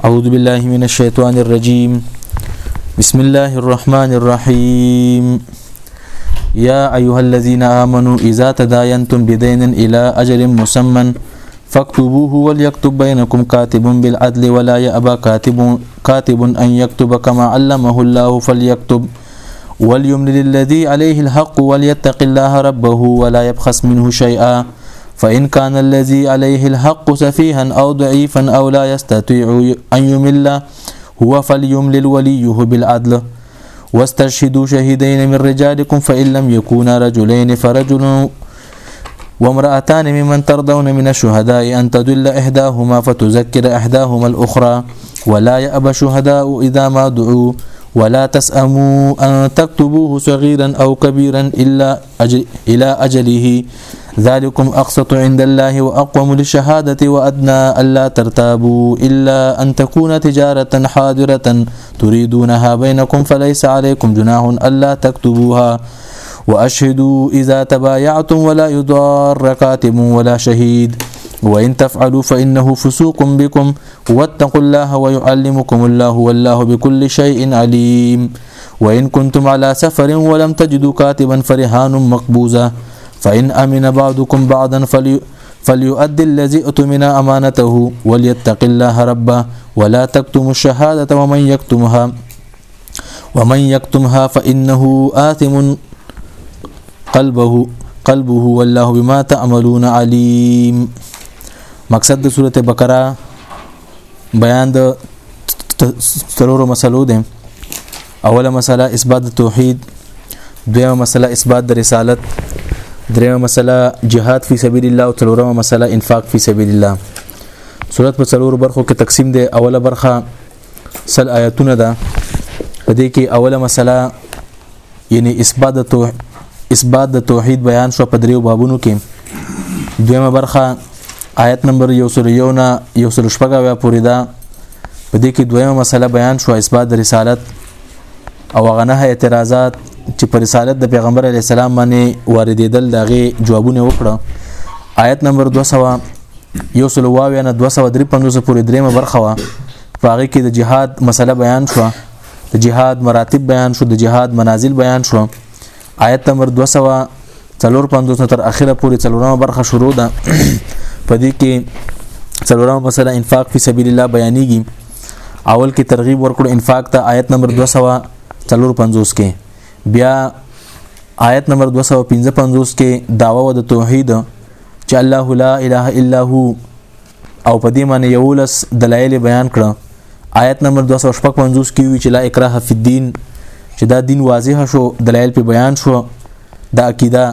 أعوذ بالله من الشيطان الرجيم بسم الله الرحمن الرحيم يا أيها الذين آمنوا إذا تداينتم بدين إلى أجل مسمى فاكتبوه وليكتب بينكم كاتب بالعدل ولا يأبى كاتب, كاتب أن يكتب كما علمه الله فليكتب وليملل الذي عليه الحق وليتق الله ربه ولا يبخس منه شيئا فإن كان الذي عليه الحق سفيها أو ضعيفا أو لا يستطيع أن يمل هو فليملل وليه بالعدل واستشهدوا شهدين من رجالكم فإن لم يكونا رجلين فرجل وامرأتان ممن ترضون من الشهداء أن تدل إحداهما فتذكر إحداهما الأخرى ولا يأبى الشهداء إذا ما دعوا ولا تسأموا أن تكتبوه صغيرا أو كبيرا إلا أجل إلى أجله ذلكم أقسط عند الله وأقوم للشهادة وأدنى ألا ترتابوا إلا أن تكون تجارة حاضرة تريدونها بينكم فليس عليكم جناح ألا تكتبوها وأشهدوا إذا تبايعتم ولا يضار كاتب ولا شهيد وإن تفعلوا فإنه فسوق بكم واتقوا الله ويعلمكم الله والله بكل شيء عليم وإن كنتم على سفر ولم تجدوا كاتبا فرهان مقبوزا فإن أمن بعضكم بعضا فلي فليؤدي الذي أتمن أمانته وليتق الله ربه ولا تكتم الشهادة ومن يكتمها ومن يكتمها فإنه آثم قلبه قلبه والله بما تعملون عليم مقصد سوره بقره بیان د څلورو مسلو ده اوله مسله اثبات د توحید دویمه مسله اثبات د رسالت دریمه مسله جهاد فی سبیل الله او څلورمه مسله انفاق فی سبیل الله صورت په څلورو برخو کې تقسیم ده اوله برخه سل آیاتونه ده په دې کې اوله مسله یعنی اثبات د توحید اثبات د توحید بیان شو په دریو بابونو کې دویمه برخه آیت نمبر 101 نه 114 پورې ده په دې کې دویمه مسله بیان شو اثبات د رسالت او غنه اعتراضات چې پر رسالت د پیغمبر علی السلام باندې واردېدل دغه جوابونه وکړه آیت نمبر 200 یو سل واوی نه 253 پورې دریمه برخه وا فقې کې د جهاد مسله بیان شو د جهاد مراتب بیان شو د جهاد منازل بیان شو آیت نمبر 200 څلور پندوس تر اخره پورې څلورمه برخه شروع ده په دې کې څلورمه مسله انفاق فی سبیل الله بیانېږي اول کې ترغیب ورکړو انفاق ته آیت نمبر 200 څلور پندوس کې بیا آیت نمبر 255 کې داوا و د توحید چې الله لا اله الا هو او په دې معنی یولس دلایل بیان کړه آیت نمبر 255 کې وی چې لا اکراه فی الدین چې دا دین واضح شو دلایل په بیان شو دا عقیده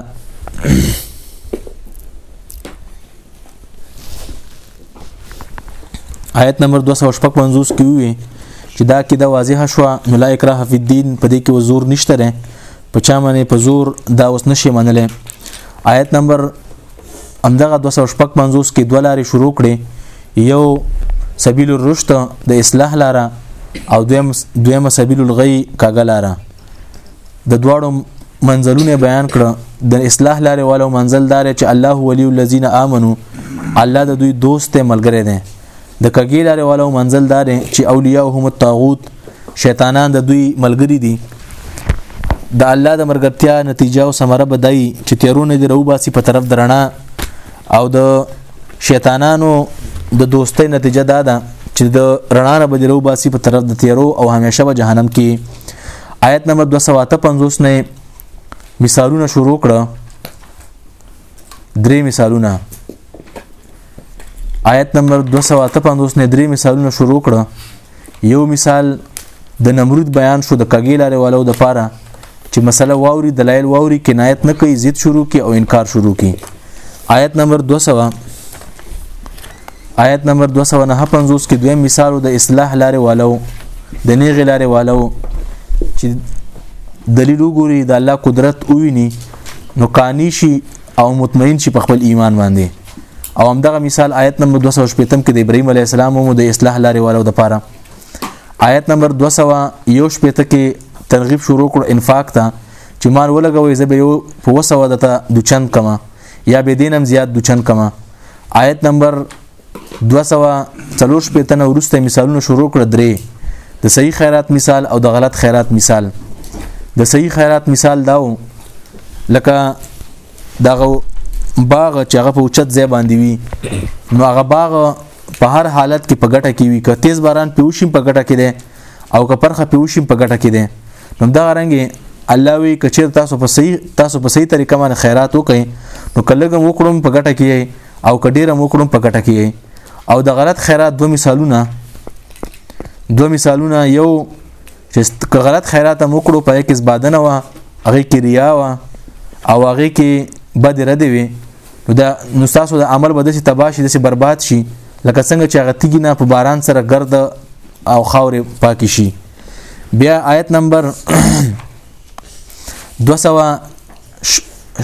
آیت نمبر 255 کې وی چې دا عقیده واضح شو نو لا اکراه فی الدین په دې کې وزور نشته په چا باندې په زور دا اوس نشي منلې آیت نمبر همدغه 255 کې دوه لارې شروع کړي یو سبیل الرشد د اصلاح لاره او دویم دویم سبیل الغی کاګه لاره د دواړو منزلونه بیان کړ د اصلاح لاره والو منزل دار چې الله ولی الذین آمنو الله د دوی دوست ملګری دی د کګی لارې والو منزل دار چې اولیاء هم الطاغوت شیطانان د دوی ملګری دي د الله د مرګتیا نتیجه او ثمره بدای چې تیرونه دی رو باسي په طرف درنا او د شیطانانو د دوستۍ نتیجه دا ده چې د رڼا نه بدرو باسي په طرف د تیرو او همیشه به جهنم کې آیت نمبر 255 نه مثالونه شروع کړه درې مثالونه آیت نمبر 258 نه درې مثالونه شروع کړه یو مثال د نمرود بیان شو د کګی لارې والو د پاره چې مسله واوري دلایل واوري کنایت نه کوي ضد شروع کی او انکار شروع کی آیت نمبر 200 آیت نمبر 259 کې دویم مثال د اصلاح لارې والو د نیغې لارې والو چې دلیل وګوري د الله قدرت وویني نو قانی شي او مطمئن شي په خپل ایمان باندې او همدغه مثال آیت نمبر 215 کې د ابراهيم عليه السلام مو د اصلاح لارې والو د پاره آیت نمبر 215 کې ترغیب شروع کړ انفاق ته چې مال ولګوي زه به یو په وسو دته د چند کما یا به دینم زیات د چند کما آیت نمبر 240 نه ورسته مثالونه شروع کړ درې د صحیح خیرات مثال او د غلط خیرات مثال د صحیح خیرات مثال داو لکه دغه باغ چې هغه په اوچت ځای باندې وي نو هغه باغ په هر حالت کې په ګټه کې وي که تیز باران پیوشیم په ګټه کې دی او که پرخه پیوشیم په ګټه کې دی نو دا رنګ الله وی کچیر تاسو په صحیح تاسو په صحیح طریقه باندې خیرات وکړي نو کله کوم وکړم په ګټه کې او که ډیره وکړم په ګټه کې او د غلط خیرات دوه مثالونه دوه مثالونه یو چې که غلط خیرات هم وکړو په کې زبادنه وه هغه کې ریا وه او هغه کې بد رد وي نو دا نو تاسو د عمل بده شي تباشي د برباد شي لکه څنګه چې هغه تیګ نه په باران سره ګرد او خاورې پاک شي بیا آیت نمبر 200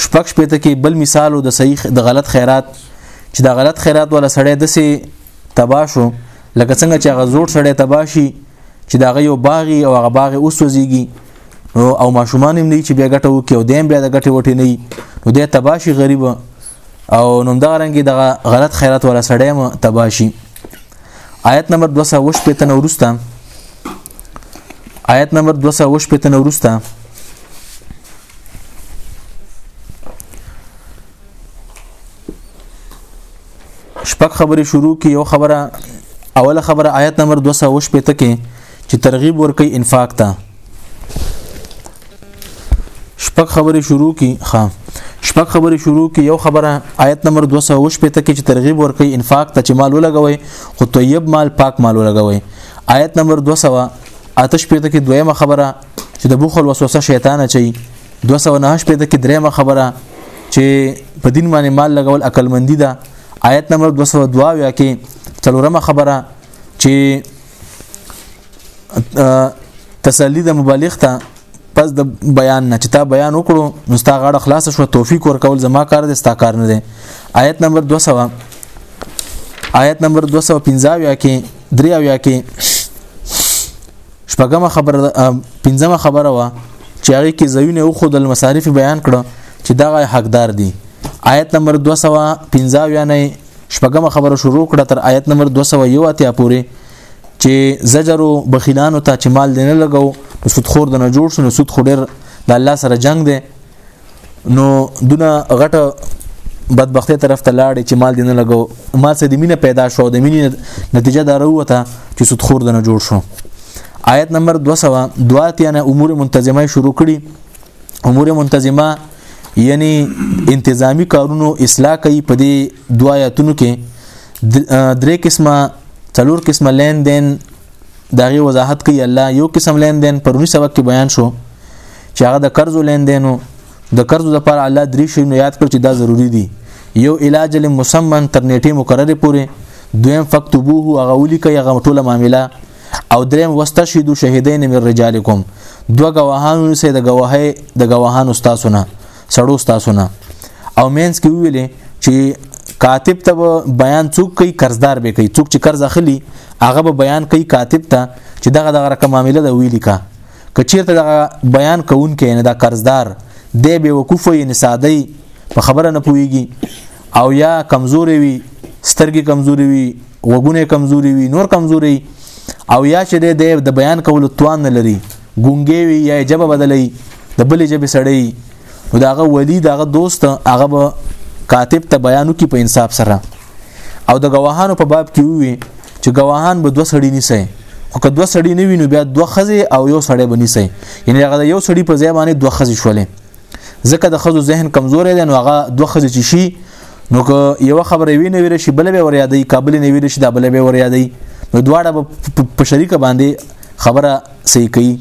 شپږ شپته کې بل مثال او د صحیح د غلط خیرات چې دا غلط خیرات ولا سړی د سي تباشو لکه څنګه چې هغه زوړ سړی تباشي چې دا غيو باغي او هغه باغي اوسوځيږي او ماشومان هم نه چې بیا ګټه وکي او دیم بیا د ګټه وټي نه نو د تباشي غریب او نوم دا رنګي د غلط خیرات ولا سړی م تباشي آیت نمبر 200 وش پته نو ورسته آیت نمبر 208 په تنه ورسته شپږ خبرې شروع کی یو خبره اوله خبره آیت نمبر 208 په ته کې چې ترغیب ورکي انفاق ته شپږ خبرې شروع کی ها شپږ خبرې شروع کی یو خبره آیت نمبر 208 په ته کې چې ترغیب ورکي انفاق ته چې مال ولګوي خو طیب مال پاک مال ولګوي آیت نمبر 208 پېته کې دویمه خبره چې د بوخل وسوسه شیطان چي 209 پېته کې دریمه خبره چې په دین باندې مال لګول عقل مندي ده آیت نمبر 202 یا کې څلورمه خبره چې تسلی د مبالغ ته پس د بیان نه چې تا بیان وکړو نو ستا غاړه خلاص شو توفیق ورکول زما کار دی ستا کار نه دی آیت نمبر 200 آیت نمبر 215 یا کې درې اویا کې شپږمه خبره پنځمه خبره وا چې هغه کې زوینه او خود المصارف بیان کړه چې دغه حقدار دي آیت نمبر 215 یا نه شپږمه خبره شروع کړه تر آیت نمبر 201 اتیا پورې چې زجرو بخیلانو ته چې مال دینه لګاو نو سود خور د نه جوړ شو نو سود خور د الله سره جنگ دی نو دونه غټه بدبختی طرف ته لاړې چې مال دینه لګو مال سه د مینه پیدا شو د مینې نتیجه دار وته چې سودخور دنه جوړ شو آیت نمبر 200 دواتیا نه امور منتظمه شروع کړي امور منتظمه یعنی انتظامی کارونو اصلاح کوي په دې دوایاتونو کې درې قسمه څلور قسمه لین دین داغه وضاحت کوي الله یو قسم لین دین پرونی سبق کې بیان شو چې هغه د قرضو لین دینو د قرضو لپاره الله درې شی نو یاد کړ چې دا ضروری دي یو علاج لمسمن تر نیټه مقرره پورې دویم فکتبوه هغه ولیکه هغه ټوله معاملې او دریم واستشهدوا شهیدین من رجالکم دو گواهانو سه د گواهی د گواهانو تاسو نه سړو تاسو نه او مینس کې ویلې چې کاتب ته بیان څوک کوي قرضدار به کوي څوک چې قرض اخلي هغه به بیان کوي کاتب ته چې دغه دغه رقم معاملې د ویلی کا که چیرته دغه بیان کوونکی نه دا قرضدار دی به وقوف یې نسادی په خبره نه پويږي او یا کمزوري وي سترګې کمزوري وي وګونه کمزوري وي نور کمزوري او یا چې د بیان کولو توان نه لري ګونګې وي یا جبه بدلې د بلې جبه سړی نو داغه ولی داغه دوست هغه به کاتب ته بیانو کې په انصاف سره او د گواهانو په باب کې وي چې گواهان به دوه سړي نیسي خو که دوه سړي نه وینو بیا دوه خزه او یو سړی به نیسي یعنی هغه یو سړي په ځای باندې دوه خزه شولې ځکه د خزو ذهن کمزورې دی نو هغه دوه خزه چې شي نو که یو خبره وی نه ویل شي بل به ور یادې کابل نه ویل شي دا بل به ور یادې نو دواړه په شریکه باندې خبره صحیح کوي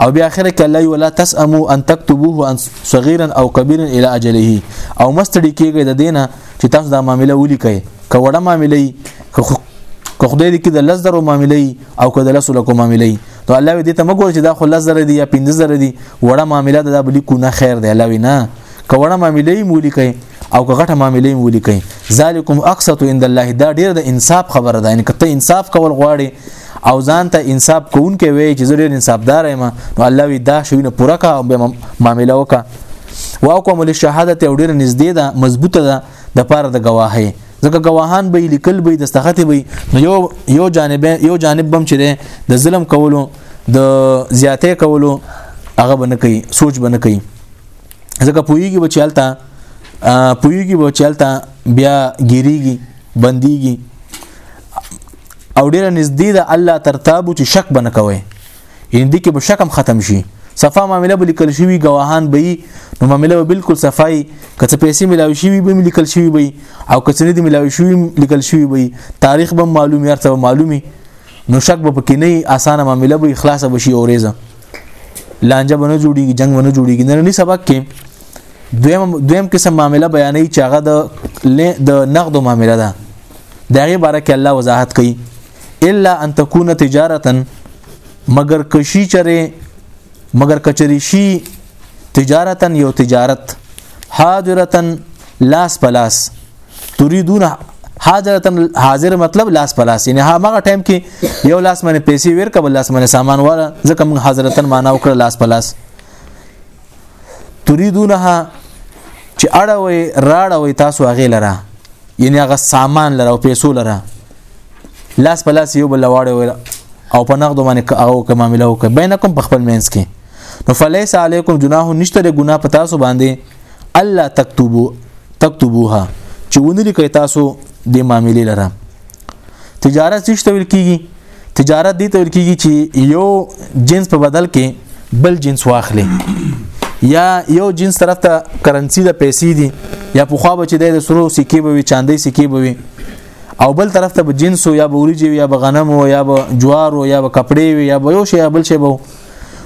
او بیا اخر کې الله ولا تسمو ان تكتبوه ان صغيرا او كبيرا الى اجله او مستړي کېږي د دینه چې تاسو دا معاملې ولیکئ کوړه معاملې که خدای دې کې د لز درو معاملې او که د لس لکو معاملې نو الله دې ته مګور چې دا خو لز زره دي یا 15 زره دي وړه معاملې دا بلی کو نه خیر دی الله وینا کوړه معاملې مولی کوي او که غټه معاملې ولیکي ذالکم اقسط عند الله دا ډیر د انصاف خبره ده ان کته انصاف کول غواړي او ځان ته انصاف کوونکې وي چې زه ډیر انصافدار یم نو الله وی دا شوینه پوره کا او به معاملې وکا واقوم للشهادت او ډیر نږدې ده مضبوطه ده د پاره د گواهی ځکه گواهان به لیکل به د استخت به نو یو یو جانب یو جانب بم چې د ظلم کولو د زیاتې کولو هغه بنه کوي سوچ بنه کوي ځکه پویږي به چلتا پویږي به چلتا بیا ګیریږي بنديږي او ډیره نږدې ده الله تر تابو چې شک بنه کوي یعنی دې کې به شکم ختم شي صفه معاملې به لیکل شوی گواهان به نو معاملې به بالکل صفای کته پیسې ملاوي شوی به لیکل شوی به او کته نه دې ملاوي شوی لیکل شوی به تاریخ به معلومي ارته معلومي نو شک به پکې نه اسانه معاملې به خلاص به شي اورېزه لانجه بنه جوړیږي جنگ بنه جوړیږي نن سبق کې دویم دویم قسم معاملې بیانې چې هغه د د نقد معاملې ده دغه باره کې الله وضاحت کوي الا ان تكون تجارتا مگر کشي چره مگر کچری شي تجارتا یو تجارت حاضرتا لاس پلاس تريدون حاضرتن حاضر مطلب لاس په لاس یعنی هغه ټایم کې یو لاس باندې پیسې ور کبل لاس باندې سامان وره ځکه موږ حاضرتن معنا وکړه لاس په لاس تريدونها چې اړوي راړوي تاسو هغه لره یعنی هغه سامان لره او پیسو لره لاس په لاس یو بل واړه او په نقد باندې او کوم معاملې وکړي بینکم په خپل مینس کې نو فلیس علیکم جناح نشته ګناه په تاسو باندې الله تكتبو تكتبوها چې ونه لیکي تاسو د معاملې لره تجارت څه ویل کیږي تجارت دي تل کیږي چې یو جنس په بدل کې بل جنس واخلي یا یو جنس طرف ته کرنسی د پیسې دي یا په خوا به چې د سرو سکه به وي چاندي سکه به وي او بل طرف ته به جنس یا به وريجي یا به غنم یا به جوار یا به کپڑے یا به یو شی بل شی به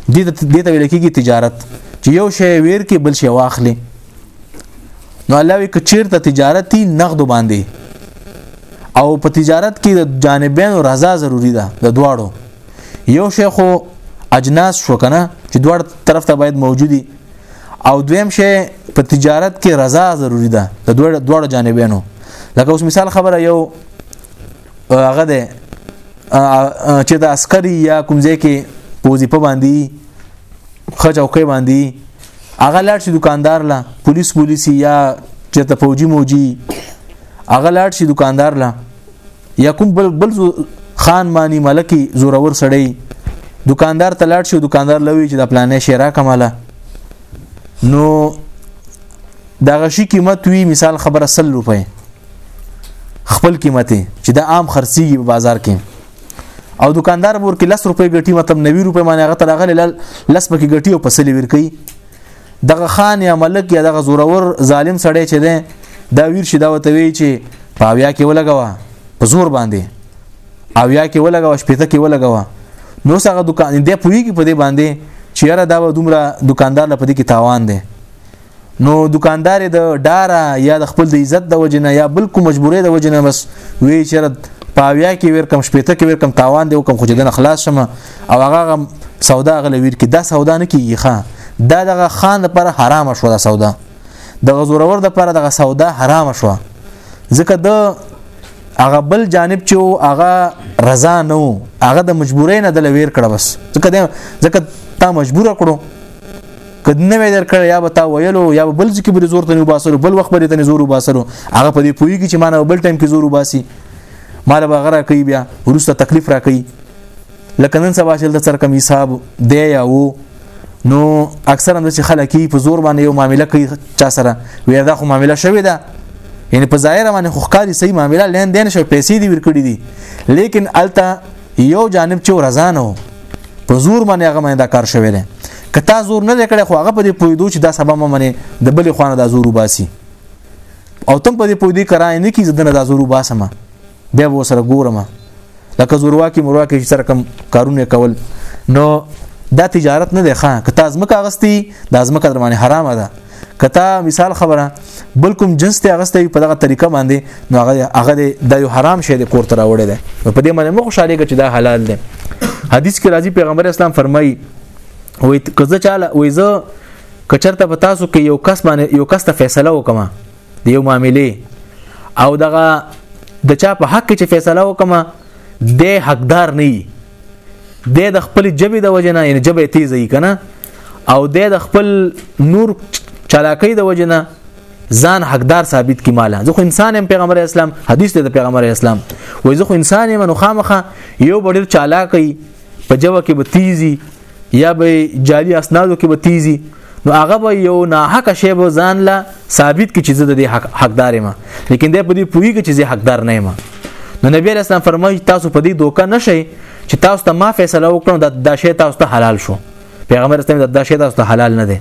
دې ته ویل کېږي تجارت چې یو شی ویر کې بل شی واخلي نو الله وی کچیر ته تجارتي نقد باندې او په تجارت کې د جانبین رضا ضروری ده د دواړو یو شی خو اجناس شو کنه چې دوړ طرف ته باید موجودي او دویم شی په تجارت کې رضا ضروری ده د دوړ دوړ جانبینو لکه اوس مثال خبره یو هغه ده چې د عسکري یا کوم ځای کې وظیفه باندې خچ او کې باندې هغه لاړ شي دکاندار لا پولیس پولیسي یا چې ته فوجي موجي هغه لاړ شي دکاندار لا یا کوم بل بل خان مانی ملکی زورور سړی دکاندار ته لاړ شي دکاندار لوي چې د پلانې شیرا کماله نو دا غشي قیمت وی مثال خبره 100 روپۍ خپل قیمت چې دا عام خرڅيږي په بازار کې او دکاندار بور کې 10 روپۍ ګټي مطلب 90 روپۍ باندې هغه تر هغه لس پکې ګټي او پسلې ور کوي دغه خان یا ملک یا دغه زورور ظالم سړی چې ده دا ویر شي دا وته وی چې پاویا کې ولګوا په زور باندې او یا کې ولګوا شپته کې ولګوا نو څنګه دکان دې پویږي په دې باندې چیرې دا دومره دکاندار په دې کې تاوان دی نو دکاندار د ډاره یا د خپل د عزت د وجنه یا بل کوم مجبورې د وجنه بس وی چرت پاویا کې ور کم شپې ته کې ور کم تاوان دی کوم خو جدن خلاص شمه او هغه سودا غل ویر کې دا سودا نه کیږي ښا دا دغه خان لپاره حرام شو دا سودا د غزورور د لپاره دغه سودا حرام شو ځکه د هغه بل جانب چې هغه رضا نه هغه د مجبورې نه د لویر کړه بس ځکه ځکه تا مجبور کړو کد نه وې درکړ یا به تا ویلو یا به بل ځکه به زور ته نه وباسلو بل وخت به ته نه زور وباسلو هغه په دې پوي کې چې مانه بل ټایم کې زور وباسي مال به غره کوي بیا ورسته تکلیف را کوي لکه نن سبا چې د سر کم حساب دی یا وو نو اکثر هم چې خلک په زور باندې یو معاملې کوي چا سره وې دا خو معاملې شوې ده یعنی په ظاهر باندې خو ښکاری صحیح معاملې لین دین شو پیسې دی ورکړي دي لیکن الته یو جانب چې ورزانه وو په زور باندې هغه باندې دا کار شوی دی که تا زور نه کړی خو هغه په دې پویدو چې دا سبا مې منې د بلې خوانه دا زور وباسي او تم په دې پویدې کرای نه کی زدنه دا زور وباسم بیا و سره ګورم لکه زوروا کې مروا کې سره کم کارونه کول نو دا تجارت نه دی ښه که تا ځمکه اغستی دا ځمکه در باندې حرامه ده کته مثال خبره بل کوم جنس ته اغسته په دغه طریقه باندې نو هغه هغه د یو حرام شی د کور تر وړل دی په دې باندې مو خوشاله کې چې دا حلال دی حدیث کې راځي پیغمبر اسلام فرمایي وې کزه چاله وې زه کچرته په تاسو کې یو کس باندې یو کس ته فیصله وکم د یو معاملې او دغه د چا په حق کې چې فیصله وکم د حقدار نه دی د خپل جبه د وجنه یعنی جبه تیزه یې کنه او د خپل نور چالاکی د وجنه ځان حقدار ثابت کی مالا زه خو انسان يم پیغمبر اسلام حدیث دی د پیغمبر اسلام وای زه خو انسان يم نو خامخه یو بډیر چالاکی په جوه کې به تیزی یا به جعلی اسنادو کې به تیزی نو هغه به یو ناحق شی به ځان لا ثابت کی چې زه د حق حقدار یم لیکن د په دې پوری کې چې زه حقدار نه یم نو نبی اسلام فرمایي تاسو په دې دوکه نشئ چې تاسو ته ما فیصله وکړم دا شی تاسو ته حلال شو پیغمبر اسلام د دا شی تاسو ته حلال نه دی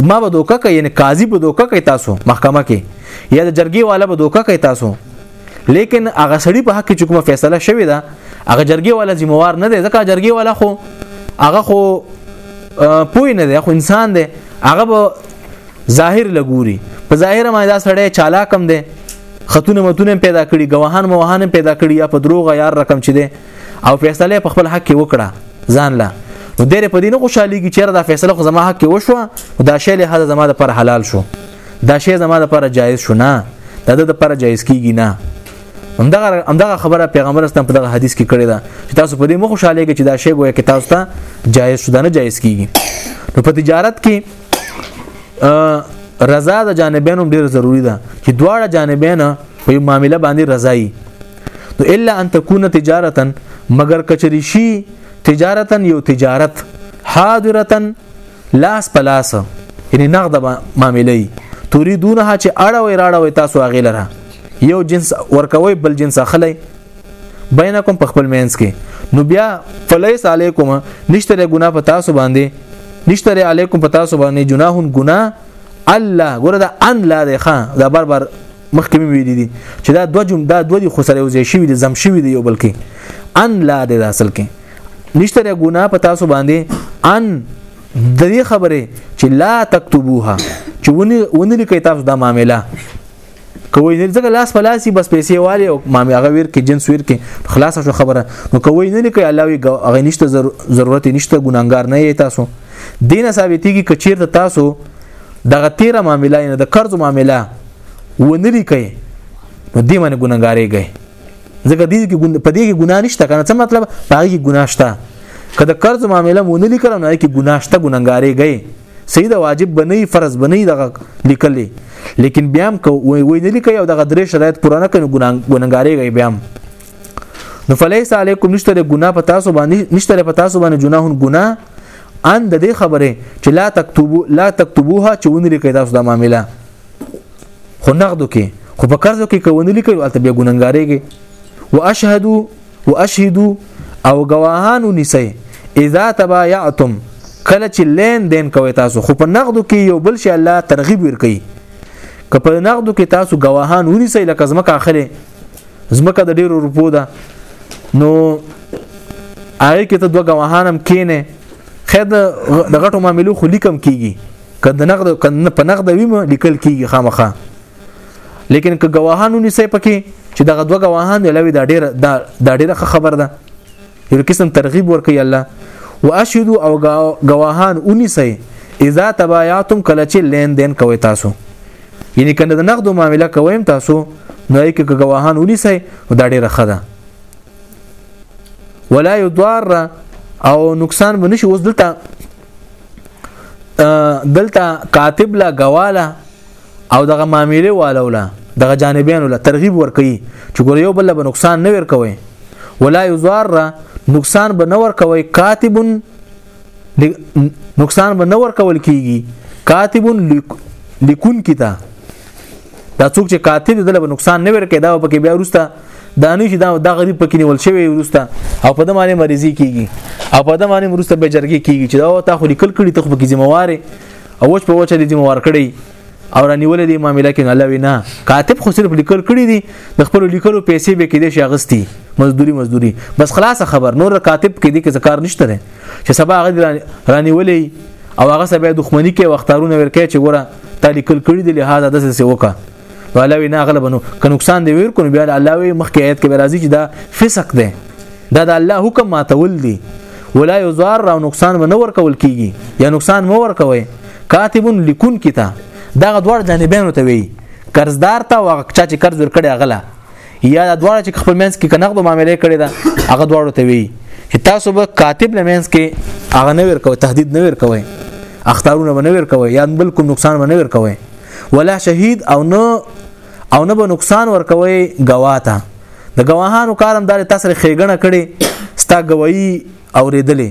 زما به دوکه کوي یعنی قاضي به دوکه کوي تاسو محکمه کې یا د جرګي والا به دوکه کوي تاسو لیکن هغه سړی په حق کې کومه فیصله شوې ده هغه جرګي والا ذمہوار نه دی ځکه جرګي والا خو هغه خو پوی نه دی خو انسان دی هغه به ظاهر لګوري په ظاهر باندې دا سړی چالاکم دی خاتون متون پیدا کړي غواهان موهان پیدا کړي یا په دروغ یار رقم چي دي او فیصله په خپل حق کې وکړه ځان لا نو ډېر په دې نه خوشحالي کې چیرې دا فیصله خو زما حق کې وشو دا شی له هدا زما د پر حلال شو دا شی زما د پر جایز شو نه دا د پر جایز کیږي نه همدغه همدغه خبره پیغمبر اسلام په دغه حدیث کې کړې ده چې تاسو په دې مخ خوشاله کې چې دا شی ګویا کې تاسو ته جایز شوه نه جایز کیږي نو په تجارت کې رضا د جانبینو ډیر ضروری ده چې دواړه جانبین په یو معاملې باندې رضایي نو الا ان تكون تجارتا مگر کچری شي تجارتا یو تجارت حاضرتا لاس پلاس یعنی نقد معاملې تريدونها چې اړوي راړوي تاسو هغه لره یو جنس ورکوي بل جنس اخلي بینکم په خپل مینس کې نو بیا فلیس علیکم نشتره ګنا په تاسو باندې نشتره علیکم په تاسو باندې جناحون ګنا الله ګوره دا ان لا ده خان دا بار بار مخکې مې ویلي دي چې دا دوه جمله دا دوه دي خو سره یوځای شوي دي زم شوي دي یو بل کې ان لا د اصل کې نشته د ګناه په تاسو باندې ان د دې خبره چې لا تكتبوها چې ونی ونی لیکي تاسو دا معاملې کوی نه ځکه لاس پلاسی بس پیسې والی او مامي هغه ور کې جنس ور کې خلاص شو خبره نو کوی نه لیکي الله وی هغه نشته ضرورت نشته ګناګار نه یې تاسو دینه ثابتېږي کچیر ته تاسو دغه تیره معاملې نه د قرض معاملې و نه لیکئ نو دې باندې ګناګارې گئ ځکه دې کې په دې کې ګنا نشته کنه څه مطلب پاره کې ګنا شته کله قرض معاملې مونږ نه لیکل نو کې ګنا شته ګناګارې گئ سید واجب بنې فرض بنې دغه لیکلې لیکن بیا هم وې نه لیکي او دغه درې شرایط پوره نه کړي ګناګارې گئ بیا هم نو فلیس علیکم نشته ګنا په تاسو باندې نشته په تاسو باندې جناح ګنا ان د دې خبره چې لا تکتبو لا تکتبوها چې ونري کې تاسو د معاملې خو نقدو کې خو په قرضو کې کوونه لیکي البته بیا ګننګاريږي واشهدو واشهدو او گواهان ونیسي اذا تبايعتم کله چې لین دین کوي تاسو خو په نقدو کې یو بل شي الله ترغیب ورکي که په نقدو کې تاسو گواهان ونیسي لکه زمکه اخلي زمکه د ډیرو روپو ده نو هغه کې ته دوه گواهان هم کینې خیر د غټو معاملو خو لیکم کیږي کند نقد کند په نقد ویم لیکل کیږي خامخا لیکن که گواهانو نسې پکې چې دغه دوه گواهان دی لوي دا ډېر دا ډېر خبر ده یو قسم ترغیب ورکي الله واشهدو او گواهان اونی سي اذا تبايعتم کله چې لین دین کوي تاسو یعنی کنه د نقد معاملې کوي تاسو نو یې کې گواهان اونی سي دا ډېر ښه ده ولا يضار او نقصان بنشي اوس دلته دلته کاتب لا غواله او دغه معاملې والوله دغه جانبیانو له ترغیب ورکړي چې ګور یو بل به نقصان نه ورکوي ولا یضار نقصان به نه ورکوي کاتب نقصان به نه ورکول کیږي کاتب لیکون کیتا دا څوک چې قاتل دی دله به نقصان نه ورکړي دا به کې بیا ورسته دا نه چې دا د غریب پکې نیول شوی ورسته او په دمانه مریضي کیږي او په دمانه ورسته به جرګي کیږي چې دا تا خو لیکل کړي ته خو پکې ذمہواره او وچ په وچه دې ذمہوار کړي او رانیول دي معاملې کې الله وینا کاتب خو صرف لیکل کړي دي د خپل لیکلو پیسې به کې دي شي اغستی مزدوري مزدوري بس خلاصه خبر نور کاتب کې دي کې ذکر نشته چې سبا هغه رانیولې او هغه سبا دښمنی کې وختارونه ورکې چې ګوره تا لیکل کړی دی لهدا د څه وکا والا وینا غلبنو که نقصان دی ور کو بیا الله وی مخکې آیت کې راځي چې دا فسق دی دا د الله حکم ماتول دی ولا یزار را نقصان نه ور کول کیږي یا نقصان مو ور کوي کاتب لکون کیتا دا دوړ جانبینو ته وی قرضدار ته واغ چا چې قرض ور کړی غلا یا دا دواړه چې خپل منځ کې کنغدو معاملې کړي دا هغه دواړو ته وی چې تاسو به کاتب لمنځ کې هغه نه ور کوي تهدید نه ور کوي اختارونه به نه ور کوي یا بل کوم نقصان به نه ور کوي ولا شهید او نه او نه به نقصان ور کوي گواه ته د گواهانو کارم دار تاسو خېګنه کړي ستا گواہی اوریدلې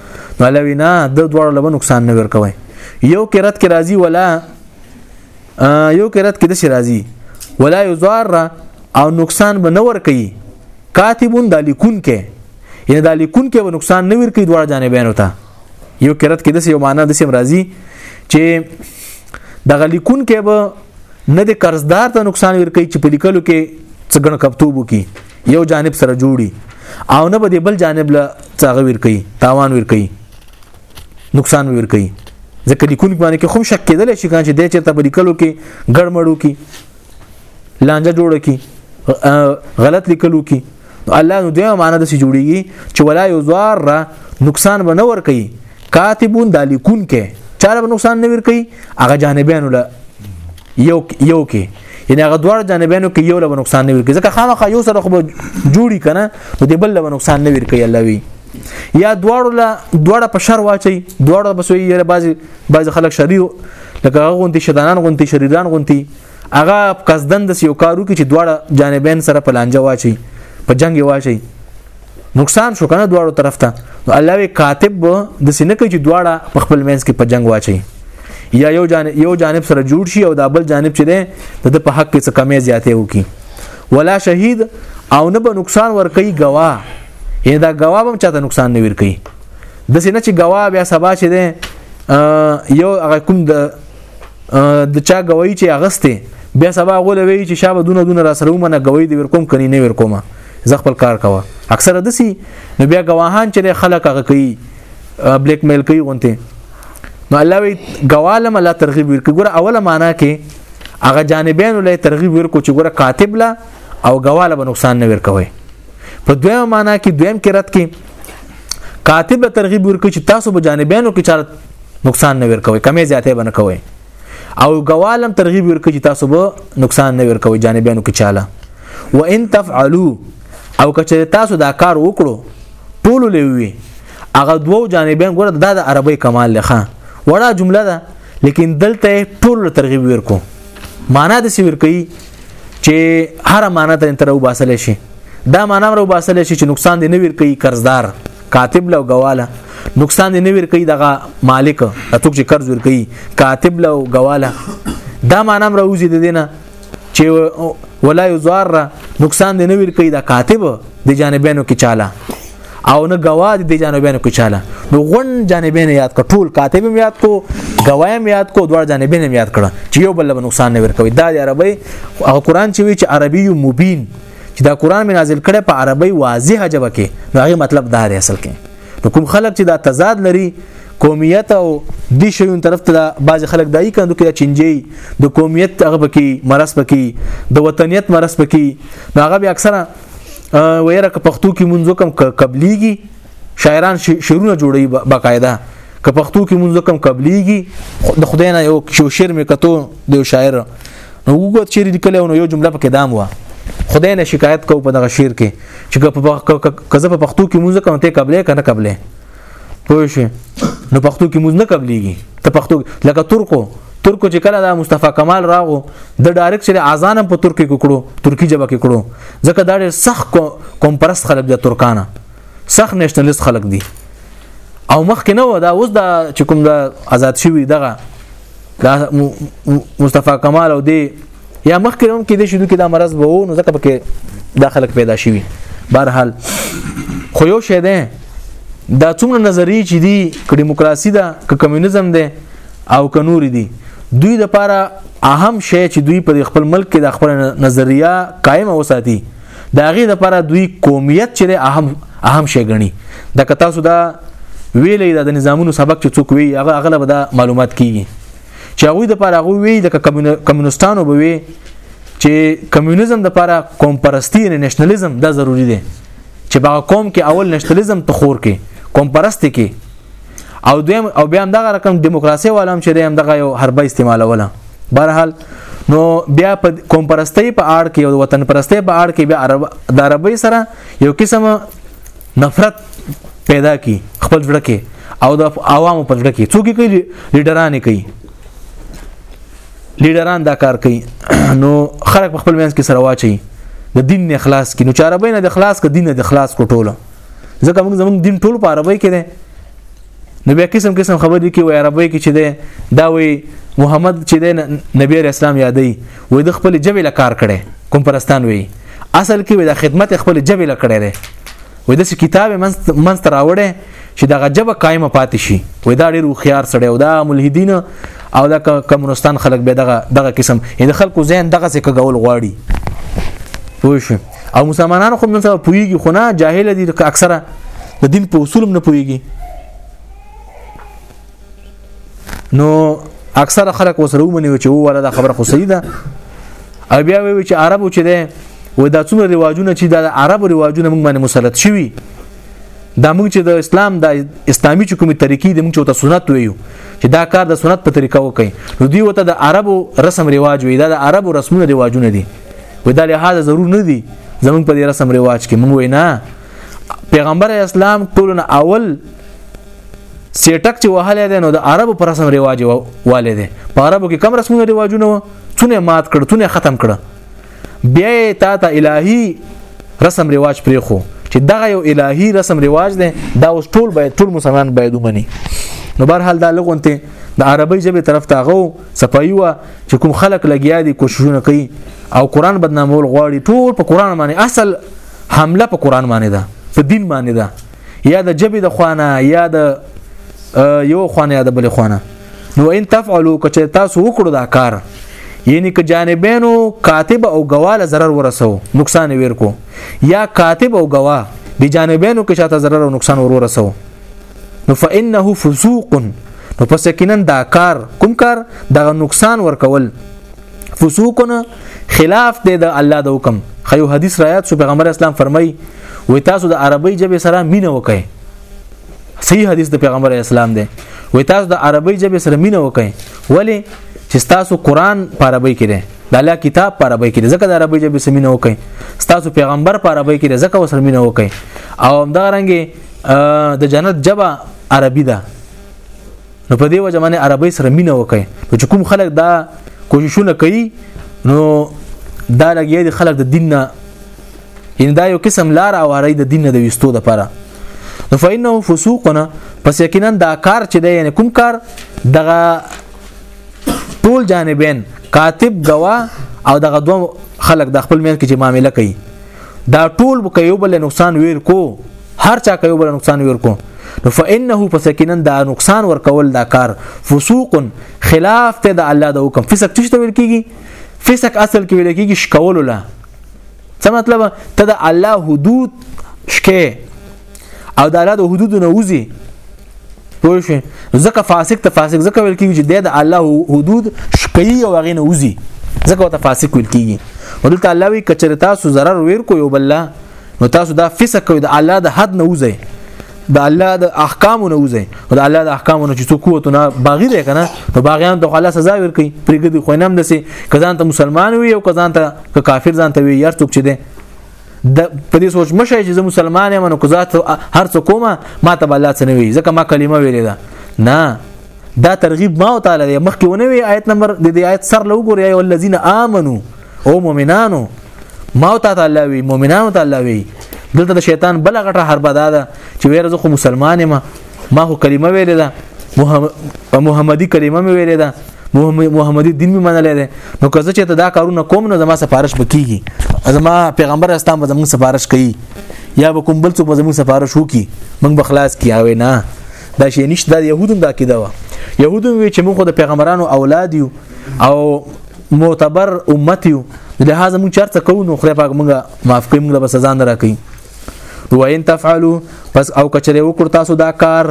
نو الله وی نه د دوړو لبه نقصان نه ورکوي یو قرات کې راضي ولا یو قرات کې د شي راضي ولا یضار او نقصان به نه ور کوي کاتبون د لیکون کې یعنی د لیکون کې به نقصان نه ور کوي دوړ جانبین وتا یو قرات کې د یو معنا د سیم راضي چې د غلیکون کې به نه د قرضدار ته نقصان ور کوي چې په لیکلو کې څګن کپتوب کی یو جانب سره جوړي او نه به د بل جانب له څاغه ور کوي تاوان ور کوي نقصان ور کوي ځکه لیکون باندې کې خو شک کېدل شي چې د چرته په لیکلو کې ګړمړو کې لانجه جوړه کې غلط لیکلو کې الله نو دیو معنا د سی جوړیږي چې ولا یضار نقصان به نه ور کوي کاتبون د لیکون کې چاره به نقصان نه ور کوي هغه جانبین له یو یو کې یعنی هغه دواړو جانبانو کې یو لبه نقصان نه ورکړي ځکه خامخا یو سره خو جوړی کنه نو دی بل لبه نقصان نه ورکړي الله وی یا دواړو لا دواړه په شر واچي دواړو بس وی یره بعضی بعضی خلک شری لکه هغه غونتی شیطانان غونتی شریران غونتی هغه قصدن د یو کارو کې چې دواړه جانبین سره په لانجه واچي په جنگ واچي نقصان شو کنه دواړو طرف ته نو الله وی کاتب د سینه کې چې دواړه په خپل منځ کې په جنگ واچي یا یو جانب یو جانب سره جوړ شي او دا بل جانب چې ده د په حق کې څه کمی زیاتې وکي ولا شهید او نه به نقصان ور کوي گواه یعنی دا گواه هم چاته نقصان نه ور کوي د سینه چې گواه بیا سبا چې ده یو هغه کوم د د چا گواہی چې اغسته بیا سبا غول وی چې شابه دونه دونه را سره ومنه گواہی دی ور کوم کني نه ور کومه زه خپل کار کوه اکثره دسی نو بیا گواهان چې خلک هغه کوي بلیک میل کوي غونته نو الله وی گواله مله ترغیب ورکړي ګوره اوله معنا کې هغه جانبین له ترغیب ورکړي چې ګوره کاتب لا او گواله به نقصان نه ورکوي په دویمه معنا کې دویم کې رد کې کاتب له ترغیب ورکړي چې تاسو به جانبینو کې چارت نقصان نه ورکوي کمې زیاتې بنه کوي او ګوالم ترغیب ورکړي چې تاسو به نقصان نه ورکوي جانبانو کې چاله و ان تفعلوا او کچې تاسو دا کار وکړو ټول لوي هغه دوو جانبین ګوره دا د عربی کمال لخوا وړه جمله ده لیکن دلته ټول ترغیب ورکو معنا د سی ورکی چې هر معنا ته تر وباسل شي دا معنا ور وباسل شي چې نقصان دی نه ورکی قرضدار کاتب لو غواله نقصان نه ور کوي دغه مالک اتوک چې قرض ور کوي کاتب لو غواله دا معنی هم راوځي د دینه چې ولا یزار نقصان نه ور کوي دا کاتب د جانبینو کې چاله او نه غواد د جانبینو کې چاله نو غون جانبین یاد ک ټول کاتب هم یاد کو غوایم یاد کو دوه جانبین هم یاد کړه چې یو بل له نقصان نه ور کوي دا عربی او قران چې وی چې عربی مبین چې دا قران می نازل کړي په عربی واضحه جبه کې نو هغه مطلب دا دی اصل کې نو کوم خلک چې دا تضاد لري قومیت او د شیون طرف ته بعض خلک دای کندو کې چنجي د قومیت هغه پکې مرس پکې د وطنیت مرس پکې هغه به اکثره ویره ک پښتو کې منځو کم قبليږي شاعران شعرونه جوړي باقاعده ک پښتو کې منځو کم قبليږي د خدای نه یو شعر مې کتو د شاعر نو وګور چې لیکل نو یو جمله پکې دام و خدای نه شکایت کو په دغه شعر کې چې کزه په پښتو کې موزه کوم ته قبلې کنه قبلې پوه شي نو پښتو کې موز نه قبليږي ته پښتو لکه ترکو ترکو چې کله دا مصطفی کمال راغو د ډایرکټ سره اذان هم په ترکی کې کړو ترکی جبه کې کړو ځکه دا ډېر سخت کوم پرست خلک دي ترکانه سخت نېشنلست خلک دي او مخکې نه و دا اوس دا چې کوم دا آزاد شوی دغه دا مصطفی کمال او دی یا مخکې هم کې د شیدو کې دا مرض به وو نو ځکه پکې دا خلک پیدا شي بهرحال خو یو شی ده دا څومره نظریه چې دي ک دیموکراسي ده ک کمیونیزم ده او ک نور دي دوی د پاره اهم شی چې دوی په خپل ملک کې د خپل نظریه قائم وساتي د هغې لپاره دوی قومیت چې اهم اهم شی ګڼي د که تاسو دا ویلې د نظامونو سبق چې څوک وی هغه اغلب دا معلومات کیږي چې هغوی د پاره هغوی وی د کمیونستانو به وی چې کمیونیزم د لپاره قوم پرستی نه نېشنلیزم دا ضروری دی چې باغ قوم کې اول نېشنلیزم تخور کې قوم پرستی کې او دویم او بیا هم دغه رقم دیموکراسي والام چې هم دغه یو حربه استعمالوله برحال نو بیا په قوم پرستی په آړ کې او وطن پرستی په آړ کې بیا عرب د عربی سره یو قسم نفرت پیدا کی خپل ځړه کې او د عوامو په ځړه کې څوک کوي لیډران کوي لیډران دا کار کوي نو خلک خپل منځ کې سره واچي د دین نه اخلاص کې نو چاره بینه د اخلاص کې دین د اخلاص کو ټوله ځکه موږ زموږ دین ټول په عربی کې دی نو بیا قسم قسم خبرې کې وای عربی کې چې دی دا وی محمد چې دی نبی اسلام یادې وې د خپل جبل کار کړي کوم پرستان وی اصل کې د خدمت خپل جبل کړي دی وې د کتاب منځ تر راوړې چې دغه جبه قائمه پاتې شي وې دا ډېر خيار سړی او دا ملحدین او دا کمونستان خلک به دغه دغه قسم د خلکو ذهن دغه څه کګول غواړي پوه شئ او مسلمانانو خو نن سبا پوهیږي خو نه جاهل دي اکثره د دین په اصول نه پوهیږي نو اکثره خلک وسره ومني چې وره دا خبره خو صحیح ده او بیا وی چې عربو چې ده و دا څومره رواجونه چې د عربو رواجونه موږ باندې مسلط شوي دا موږ چې د اسلام د اسلامي چې کومې طریقې د موږ چې ته سنت ویو چې دا کار د سنت په طریقه وکړي نو دی وته د عربو رسم رواج وي دا د عربو رسمونه رواجونه دي وې دا لحاظ ضرور نه دی زمونږ په دې رسم رواج کې مونږ وینا پیغمبر اسلام ټولنه اول سیټک چې وهلې ده نو د عربو پر رسم رواج والي ده په عربو کې کم رسمونه رواجونه و څونه مات کړ څونه ختم کړ بیا تا ته الهي رسم رواج پرې خو چې دغه یو الهي رسم رواج ده دا اوس ټول باید ټول مسلمان باید ومني نو بهر حال دا لغونته د عربی ژبې طرف ته غو صفایي وا چې کوم خلک لګیا دي کوششونه کوي او قران بدنامول غواړي ټول په قران باندې اصل حمله په قران باندې ده په دین باندې ده یا د جبې د خوانه یا د یو خوانه یا د بل خوانه نو ان تفعلوا کچې تاسو وکړو دا کار یعنی که جانبینو کاتب او گواه له ضرر ورسو نقصان ورکو یا کاتب او گواه دی جانبینو کې شاته ضرر او نقصان ورورسو نو فانه فسوق نو پس یقینا دا کار کوم کار دغه نقصان ورکول فسوقنا خلاف دی د الله د حکم خیو حدیث رایات شو پیغمبر اسلام فرمای وې تاسو د عربی ژبې سره مینه وکړئ صحیح حدیث د پیغمبر اسلام دی وې تاسو د عربی ژبې سره مینه وکړئ ولی چې تاسو قران په عربی کې دی د الله کتاب په عربی کې دی ځکه د عربی ژبې سره مینه وکړئ تاسو پیغمبر په عربی کې دی ځکه وسره مینه وکړئ او همدارنګه د جنت جبا عربي ده نو په دې وجه باندې عربي سره مینه وکړي نو چې کوم خلک دا کوششونه کوي نو دا لګي دي خلک د دین نه ان دا یو قسم لار او اړای د دین نه د وستو د پاره نو فإنه فسوقنا پس یقینا دا کار چې دی یعنی کوم کار دغه ټول جانبین کاتب گوا او دغه دوه خلک د خپل مین کې چې معاملې کوي دا ټول که یو بل نقصان ویر کو هر چا که یو بل نقصان ویر کو نو فانه فسکینا دا نقصان ورکول دا کار فسوق خلاف ته د الله د حکم فسق څه ویل کیږي فسق اصل کې ویل کیږي شکول ولا څه مطلب ته د الله حدود شکه او د الله د حدود نه وځي پوه شئ ځکه فاسق ته فاسق ځکه ویل کیږي چې د الله حدود شکي او هغه نه وزي ځکه ته فاسق ویل کیږي ولته الله وی کچره تاسو zarar ور کو یو بل نو تاسو دا فسق کوي د الله د حد نه وزي د الله د احکام نه وزي او د الله د احکام نه چې څوک وته نه باغی دی کنه نو باغیان د الله سزا ور کوي پرګدي خو نام دسي کزان ته مسلمان وي او کزان ته کافر ځان ته وي یار څوک چې دی د په دې سوچ مشه چې زه مسلمان یم نو کوزات هر څه کومه ما ته الله څه نه وی ځکه ما کلمه ویلې ده نه دا ترغیب ما او تعالی دی مخکې ونه وی آیت نمبر د دې آیت سر له وګورئ ای الذین آمنو او مؤمنانو ما او تعالی وی مؤمنانو تعالی وی دلته د شیطان بل غټه حربه ده چې ویره زه خو مسلمان یم ما خو کلمه ویلې ده محمدي کلمه مې ویلې ده محمدي دین مې منلې ده نو که زه چې ته دا کارونه کوم نو زما سفارش بکیږي زما پیغمبر اسلام به زموږ سفارش کوي یا به کوم بل څوک به زموږ سفارش وکي موږ به خلاص کیاوي نه دا شی نشته دا يهودم دا کیده و يهودم وی چې موږ د پیغمبرانو اولاد یو او معتبر امت یو لهدا موږ چرته کوو نو خدای پاک موږ معاف کوي موږ به سزا نه راکړي و ان تفعلوا پس او کچره وکړ تاسو دا کار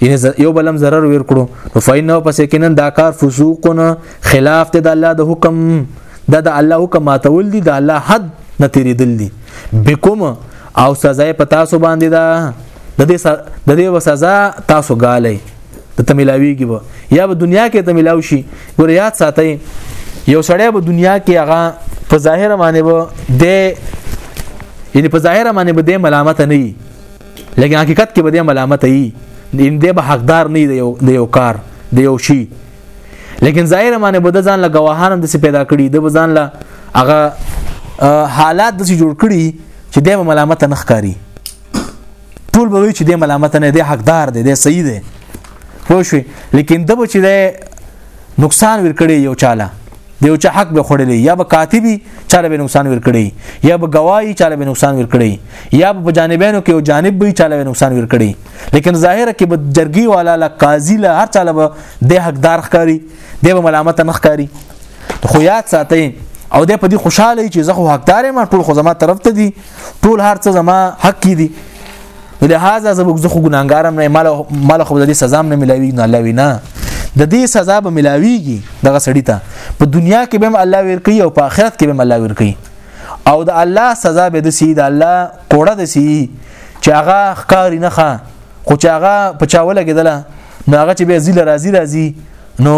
یعنی یو بلم zarar ور کړو نو فینه پس یقینا دا کار فسوقنا خلاف ته د الله د حکم دا د الله حکم ماتول دي د الله حد نه تیریدل دي بكم او سزا په تاسو باندې دا د دې د دې سزا تاسو غالي ته ته ملاویږي به یا به دنیا کې ته ملاو شي ګور یاد ساتي یو سړی به دنیا کې هغه په ظاهر باندې به د یعنی په ظاهر باندې به د ملامت نه وي لکه حقیقت کې به د ملامت وي د به حقدار نه دی د یو کار د یو شي لیکن ظاهر باندې به د ځان له گواهانم د څه پیدا کړي د ځان له هغه حالات د څه جوړ کړي چې د ملامت نه ښکاری ټول به وی چې د ملامت نه دی حقدار دی دی صحیح دی پوه شو لیکن دبه چې دی نقصان ور کړی یو چاله د یو چا حق به خړلې یا به کاتبي چاله به نقصان ور کړی یا به گواہی چاله به نقصان ور کړی یا به جانبینو کې یو جانب به چاله به نقصان ور کړی لیکن ظاهره کې به جرګي والا لا قاضي لا هر چاله به د حقدار ښکاری د به ملامت نه ښکاری خو یاد ساتئ او د په دې خوشاله چې زه خو حقدار ما ټول خو زما طرف ته دي ټول هر څه زما حق دي لهدا زه بګزه خو ګناګارم نه مال مال خو د دې سزا نه ملاوي نه الله وینا د دې سزا به ملاويږي دغه سړی ته په دنیا کې به الله ور کوي او په آخرت کې به الله ور کوي او د الله سزا به د سي د الله کوړه د سي چې هغه ښکاری نه ښه خو چې هغه په چا ولګېدله نو هغه چې بیا زیل راځي راځي نو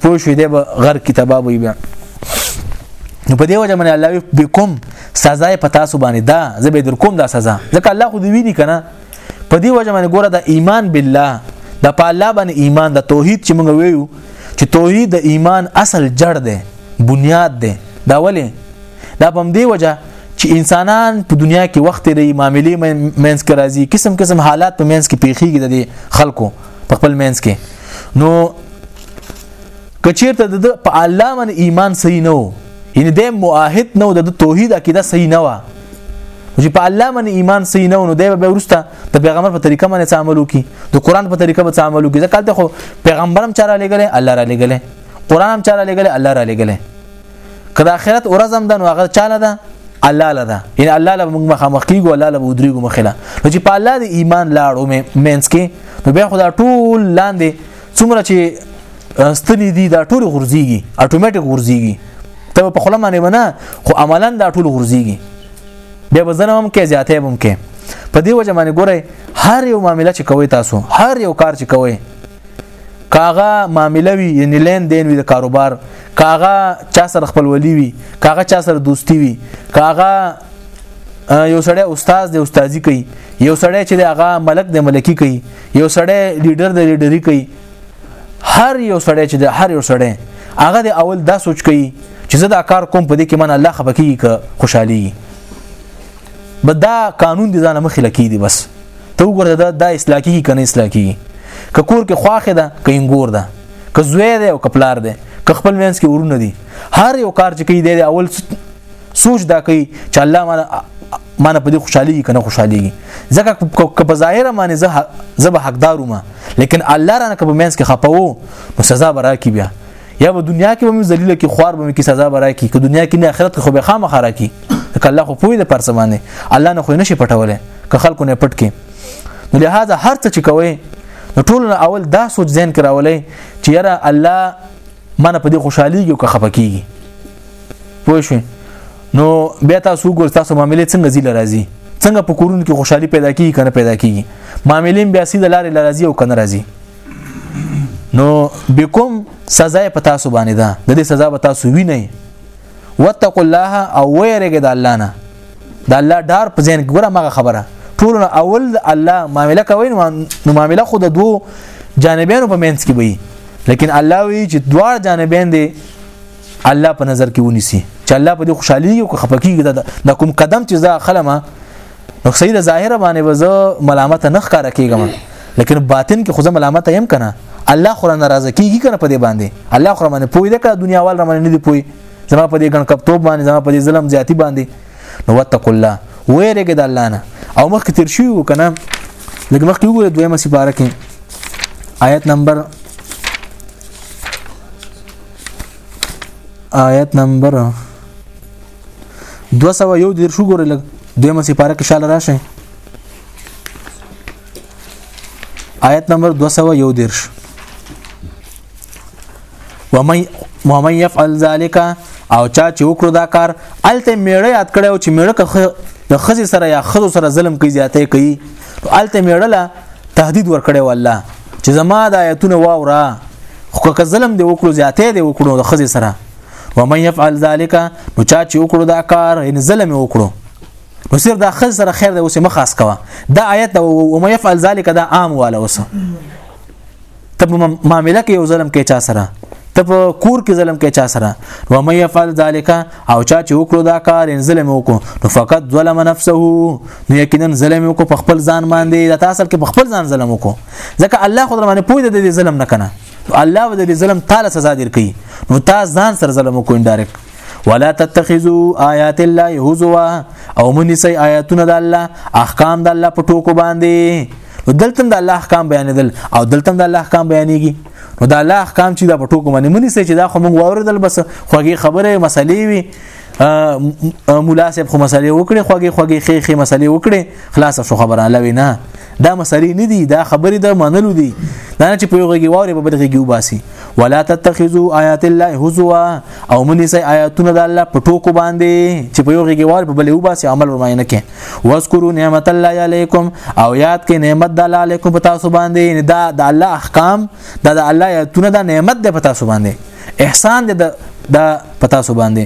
پوه شو دی به غر کې تباب وي بیا نو په دې وجه باندې الله به کوم سزا په تاسو باندې دا زه به در کوم دا سزا ځکه الله خو دې ویني کنه په دې وجه باندې ګوره د ایمان بالله د په الله باندې ایمان د توحید چې موږ ویو چې توحید د ایمان اصل جړ دی بنیاد دی دا ولې دا په دې وجه چې انسانان په دنیا کې وخت لري معاملې مینس کې راځي قسم قسم حالات په مینس کې پیخيږي د خلکو په خپل مینس کې نو کچیرته د په الله من ایمان صحیح نه وو یعنی د مؤاهد نه د توحید عقیده صحیح نه و چې په الله من ایمان صحیح نه نو دی به ورسته د پیغمبر په طریقه باندې عمل وکي د قران په طریقه به عمل وکي ځکه ته خو پیغمبرم چاره لګلې الله را لګلې قران هم چاره لګلې الله را لګلې که د آخرت ورځ هم ده نو هغه چاله ده الله لدا یعنی الله له موږ مخامخ کیږو الله له ودریګو مخله نو چې په الله د ایمان لاړو مې مینس کې نو بیا خدا ټول لاندې څومره چې ستنې دي دا ټول غورځيږي اتوماتیک غورځيږي ته په خله باندې بنا خو عملا دا ټول غورځيږي بیا بزنه هم کې زیاتې هم کې په دې وجه باندې ګوره هر یو معاملې چې کوي تاسو هر یو کار چې کوي کاغه معامله وي یعنی لین دین وي د کاروبار کاغه چا سره خپلولي وي کاغه چا سره دوستی وي کاغه یو سړی استاد دی استادی کوي یو سړی چې هغه ملک دی ملکی کوي یو سړی لیډر دی لیډری کوي هر یو سړی چې د هر یو سړی هغه د اول دا سوچ کوي چې زه دا کار کوم په دې کې من الله خپکیږي که خوشحالي به دا قانون دي ځان مخې لکی دي بس ته وګوره دا د اصلاح کیږي کنه اصلاح کیږي که کور کې خواخه ده که انګور ده که زوی ده او کپلار ده که خپل مینس کې ورونه دي هر یو کار چې کوي دی اول سوچ دا کوي چې الله مالا مانه په دې خوشحالي کنه خوشحالي ځکه که په ظاهر معنی زه زه به حقدار وم لیکن الله رانه که په مینس کې خپاو نو سزا برا کی بیا یا په دنیا کې به مې ذلیل کې خوار به مې کې سزا برای کې که دنیا کې نه آخرت کې خو به خامخا را کې که الله خو پوی د پرسمانه الله نه خو نه شي پټولې که خلکو نه پټ کې نو لهدا هر څه چې کوي نو ټول نه اول دا سوچ ځین کراولې چې یاره الله منه په دې خوشحاليږي او که خپه کیږي پوه شئ نو بیا تاسو ګور تاسو معاملې څنګه زیل راځي څنګه په کورونو کې خوشحالي پیدا کیږي کنه پیدا کیږي معاملې بیا سید لارې لارې او کنه راځي نو بكم سزا په تاسو باندې ده د دې سزا به تاسو وینئ واتقوا الله او ويرګه د الله نه د الله ډار په ځین ګره مغه خبره ټول اول الله معاملې کوي نو معاملې خود دوه جانبینو په منځ کې وي لیکن الله وی چې دوه جانبین دي الله په نظر کې ونیسي چې الله په دې خوشحالي او خپکیږي دا کوم قدم چې زه خلمه نو صحیح د ظاهر باندې به زه ملامت نه ښکارا کیږم لیکن باطن کې خو زه ملامت یم کنه الله خو ناراضه کیږي کنه په دې باندې الله خو باندې پوي ده کړه دنیا وال باندې نه دی پوي زما په دې ګڼ کپتوب باندې زما په دې ظلم زیاتی باندې نو وتق الله ویرګه د الله نه او مخکې تیر شي وکنه لکه مخکې وګوره دویمه سپاره کې آیت نمبر آیت نمبر 231 شو ګورل دیمه سپاره کې شاله راشه آیت نمبر 231 ومن ومن يفعل ذلك او چا چې وکړو دا کار الته میړه یاد کړو چې میړه که د خزي سره یا خزو سره ظلم کوي زیاته کوي الته میړه لا تهدید ور کړو الله چې زما د آیتونه واوره خو که ظلم دی وکړو زیاته دی وکړو د خزي سره ومن يفعل ذلك نو چا چې وکړو دا کار ان ظلم وکړو نو صرف دا خز سره خیر دی اوس مخ خاص کوا دا آیت دا ومن يفعل ذلك دا عام والا اوس ته معاملې کې یو ظلم کې چا سره ته په کور کې ظلم کې چا سره و مې يفعل ذالک او چا چې وکړو دا کار ان ظلم وکړو نو فقط ظلم نفسه نو یقینا ظلم وکړو په خپل ځان باندې دا تاسو کې په خپل ځان ظلم وکړو ځکه الله خو در باندې پوي د دې ظلم نه کنه نو الله به دې ظلم تعالی سزا درکړي نو تا ځان سره ظلم وکړ انډایرکټ ولا تتخذوا آیات الله هزوا او منی سي آیاتونه د الله احکام د الله په ټوکو باندې دلته د الله احکام بیانېدل او دلته د الله احکام بیانېږي نو د الله احکام چې د پټو کوم نه مني چې دا خو موږ واوردل بس خوږی خبره مسلې وي مولا صاحب خو مسلې وکړي خوږې خوږې خې خې مسلې وکړي خلاص شو خبره لوي نه دا مسلې نه دي دا خبرې د منلو دي دا چې په یوږي واره په بدغي وباسي ولا تتخذوا آیات الله هزوا او منی سي آیاتونه د الله په ټوکو باندې چې په یوږي واره په بلې وباسي عمل ورمای نه کې واذکروا نعمت الله علیکم او یاد کې نعمت د الله علیکم په تاسو باندې دا د الله احکام دا د الله آیاتونه د نعمت د په تاسو باندې احسان دې دا پتا سو باندې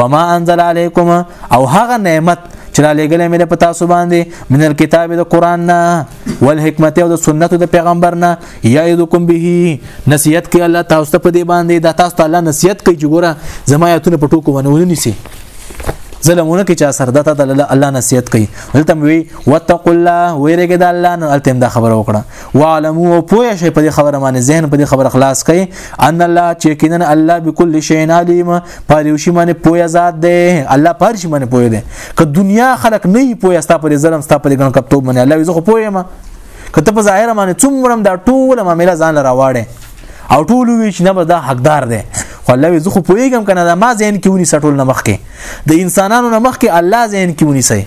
وما انزل علیکم او هغه نعمت چې را لګلې مې په تاسو باندې من الكتاب د قران نه والحکمت او د سنت د پیغمبر نه یعذکم به نصیحت کوي الله تاسو ته په دې باندې د تاسو ته الله نصیحت کوي چې ګوره زما یاتونه په ټکو باندې ونیسي ظلمونه کې چې اثر دته د الله نصیحت کوي دلته وی وتق الله ویرګه د الله نه التم دا خبره وکړه وعلمو او پوه شي په دې خبره باندې ذهن په دې خبره خلاص کړي ان الله چې کینن الله بكل شيء عليم په یو شي باندې پوهه ذات دی الله په هر شي باندې پوهه دی که دنیا خلق نه یي پوهه ستا پر ظلم ستا پر ګن کپتو باندې الله زه خو پوهه ما که ته په ظاهر باندې څومره دا ټول معاملې ځان لراواړې او ټول وی چې نه به دا حقدار دی خو الله وی زه خو پوهیږم کنه دا ما ذهن کې ونی سټول نه مخکې د انسانانو نه مخکې الله ذهن کې ونی سي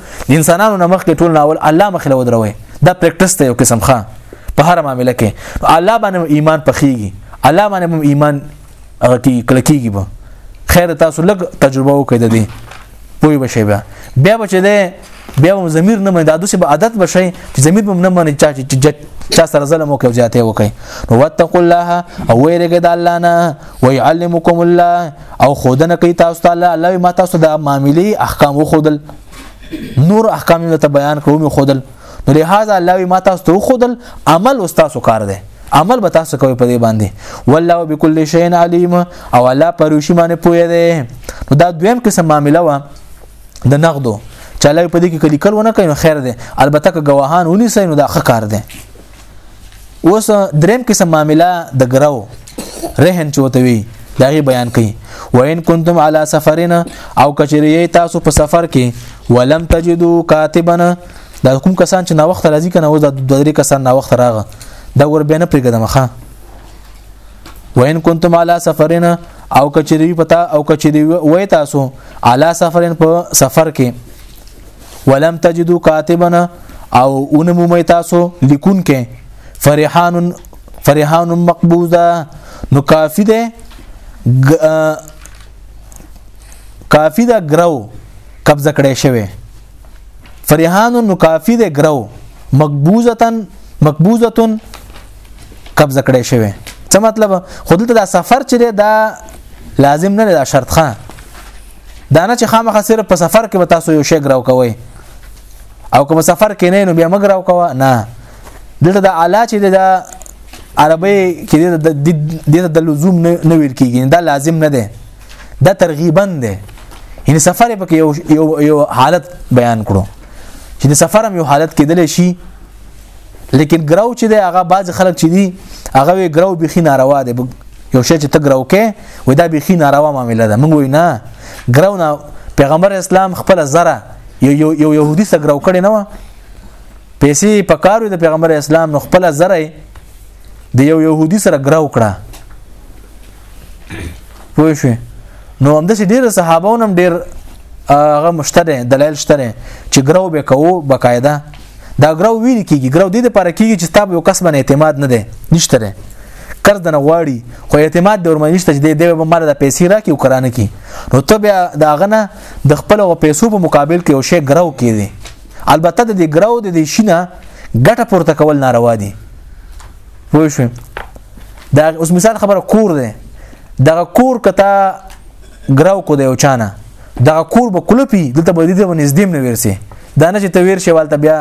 د انسانانو نه مخکې ټول ناول الله مخې له ودروي دا پریکټس ته یو قسم ښه په هر معاملې کې الله باندې ایمان پخېږي الله باندې هم ایمان هغه کې کلکېږي به خیر تاسو لږ تجربه وکړئ د دې پوي بشي بیا بیا بچ دې بیا هم ضمیر نه مې دا دوسه به عادت بشي چې ضمیر به نه مې چا چې چا سره ظلم وکړي زیاته وکړي نو وتق الله او ویرګه د الله نه ويعلمکم الله او خودنه کوي تاسو ته الله الله ما تاسو د معاملې احکام او خودل نور احکام ته بیان کوم خودل نو لهدا الله ما تاسو ته خودل عمل او تاسو کار دی عمل به تاسو کوي په دې باندې والله بكل شيء عليم او الله پروشي باندې پوي دی نو دا دویم قسم معاملې و د نقدو چاله په دې کې کلیکل ونه کوي خیر دی البته که گواهان ونی سي نو دا ښه کار دی اوس دریم قسم معاملہ د ګرو رهن چوتوي دغه بیان کړي وان کنتم علی سفرنا او کچری تاسو په سفر کې ولم تجدو کاتبنا دا کوم کسان چې نا وخت راځي کنه او د درې کسان نا وخت راغه دا ور بینه پرګدم ښا وان کنتم علی سفرنا او کچری پتا او کچری وای تاسو علی سفرن په سفر کې ولم تجدو کاتبنا او اونمو مې تاسو لیکون کې فرحان فرحان مقبوضه نو کافی ده کافی ده ګرو قبضه کړې شوی فرحان نو کافی ده ګرو مقبوضتن مقبوضتن قبضه کړې شوی څه مطلب خودلته دا سفر چې دا لازم نه دا شرط خان دا نه چې خامخا صرف په سفر کې به تاسو یو شی ګراو کوئ او کوم سفر کې نه نو بیا مګ راو کوه نه دلته د اعلی چې د عربی کې د د لزوم نه ویل کېږي دا لازم نه دی دا ترغیبا دی یعنی سفر په یو یو یو حالت بیان کړو چې د سفر هم یو حالت کېدل شي لیکن ګراو چې دی هغه باز خلک چې دي هغه ګراو بخي ناروا دی یو شی چې ته ګرو کې وای دا بیخي ناروا معامله ده موږ وینا ګرو نه پیغمبر اسلام خپل زره یو یو یو يهودي سره ګرو کړي نه و پیسې په کارو د پیغمبر اسلام نو خپل زره د یو يهودي سره ګرو کړه پوه شو نو هم د ډیر صحابو نم ډیر هغه مشتره دلایل شته چې ګرو به کوو بقاعده دا ګرو ویل کیږي ګرو دې لپاره کیږي چې تاسو یو کس باندې اعتماد نه دی نشته دی قرض نه غواړي خو اعتماد د ورمنې نشته چې دې به مال د پیسې راکې او کرانه کی نو ته بیا دا غنه د خپل او پیسو په مقابل کې یو شی ګرو کیږي البته د دې ګرو د دې شینه ګټه پورته کول ناروا دي وای شو دا اوس مثال خبره کور ده دغه کور کته ګرو کو دی او چانه دغه کور به کلپی دلته به دې ته نږدې نه ورسي دا نه چې ته ورشي والته بیا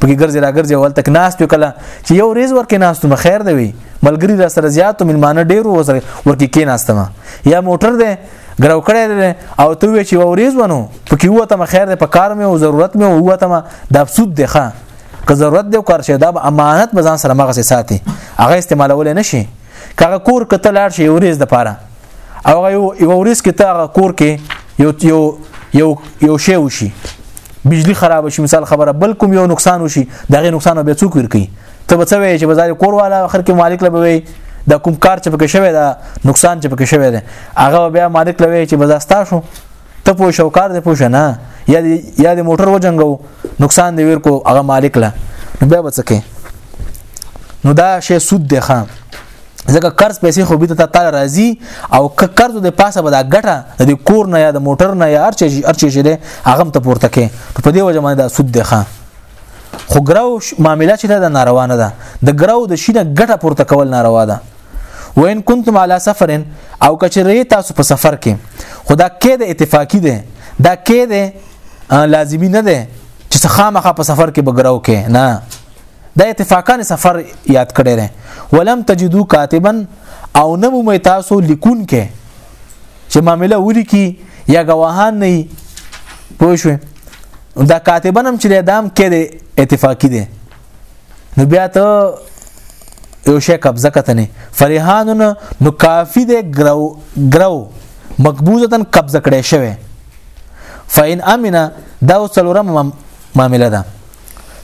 پکې ګرځي را ګرځي ول تک ناس ته کله چې یو ریز ورکې ناس ته خیر دی وي ملګری را سره زیات ملمانه ډیر وسره ورکې کې ناس ته یا موټر دی ګرو کړی دی او ته وی چې یو ریز ونو پکې وته ما خیر دی په کار مې او ضرورت مې او وته ما د افسود دی ښه که ضرورت دی کار شه دا امانت به ځان سره مغه ساتي هغه استعمالول نه شي کغه کور کته لاړ شي یو ریز د پاره او یو یو ورځ کې تا کور کې یو یو یو یو شی وشي بجلی خراب شي مثال خبره بل کوم یو نقصان وشي دغه نقصان به څوک ورکي ته به څه وایې چې بازار کور والا اخر کې مالک لبه وي د کوم کار چې پکې شوی دا نقصان چې پکې شوی دی هغه بیا مالک لوي چې بازار ستا شو ته پوه شو کار دې پوه شنه یا دې یا دې موټر وجنګو نقصان دې ورکو هغه مالک لا نو بیا بچکه نو دا شی سود دی خام ځکه قرض پیسې خو به ته تعالی راضي او که قرض د پاسه به دا ګټه د کور نه یا د موټر نه یا ارچې ارچې شه دې هغه ته پورته کې په دې وجه باندې دا سود دی خام خو ګراو معاملې چې دا ناروا نه ده د ګراو د شینه ګټه پورته کول ناروا ده وان کنتم علی سفر او کچری تاسو په سفر کې خدا کې د اتفاقی ده دا کې ده لازمی نه ده چې خامخه په سفر کې بګراو کې نه دا اتفاقا سفر یاد کړی دی ولم تجدو کاتبا او نمو می تاسو لیکون کې چې معاملې ولي کې یا گواهان نه پوه شو دا کاتبنم چې دام کې اتفاقی دی نو بیا ته یو شی قبضه کتنې فرحان نو کافی دی ګرو ګرو مقبوضه قبضه کړی شوی فإن امنه دا څلورم معامله ده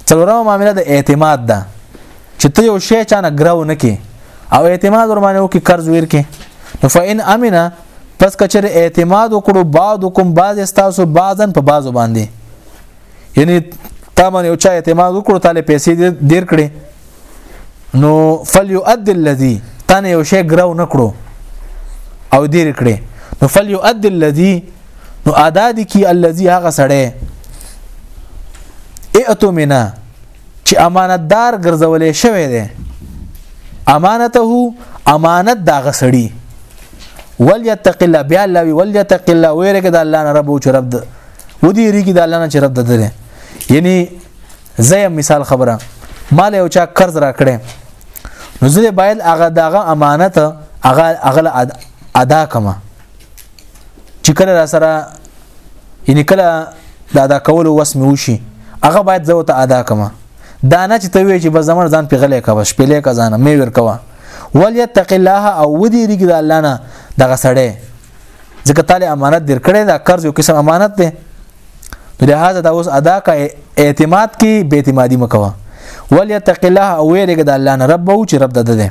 څلورم معامله د اعتماد ده چې ته یو شی چانه ګرو نه کې او اعتماد ور باندې وکي قرض ویر کې نو فإن امنه پس کچره اعتماد وکړو بعضکم بعض استاسو بعضن په بعضو باندې یعنی تا باندې او چا اعتماد وکړو تاله پیسې دیر کړې نو فلیؤد الذی تانه یو شی ګرو نکړو او دیر کړې نو فلیؤد الذی نو ادا دي کی الذی هغه سړی ائتو منا چې امانتدار ګرځولې شوی دی امانته امانت دا غسړي وليتق الله بیا الله وی وليتق الله ويرګه د الله نه رب او چې رب د ودی ریګه د الله نه چې رب د درې یعنی زه مثال خبره مال یو چا قرض را کړې نو زه باید هغه دغه امانت هغه هغه ادا کما چې کله را سره یعنی کله د ادا کولو وس مې وشي هغه باید زه ته ادا کما دا نه چې ته وی چې بس زمر ځان پیغلې کا بس پیلې کا ځان مې ور کوا وليتق الله او ودی ریګ د الله نه دغه سړی ځکه تعالی امانت درکړې دا قرض یو قسم امانت دی لہذا دا اوس ادا کا اعتماد کې به اعتمادي مکوه وليتق الله او ویریګ د الله نه رب او چې رب د ده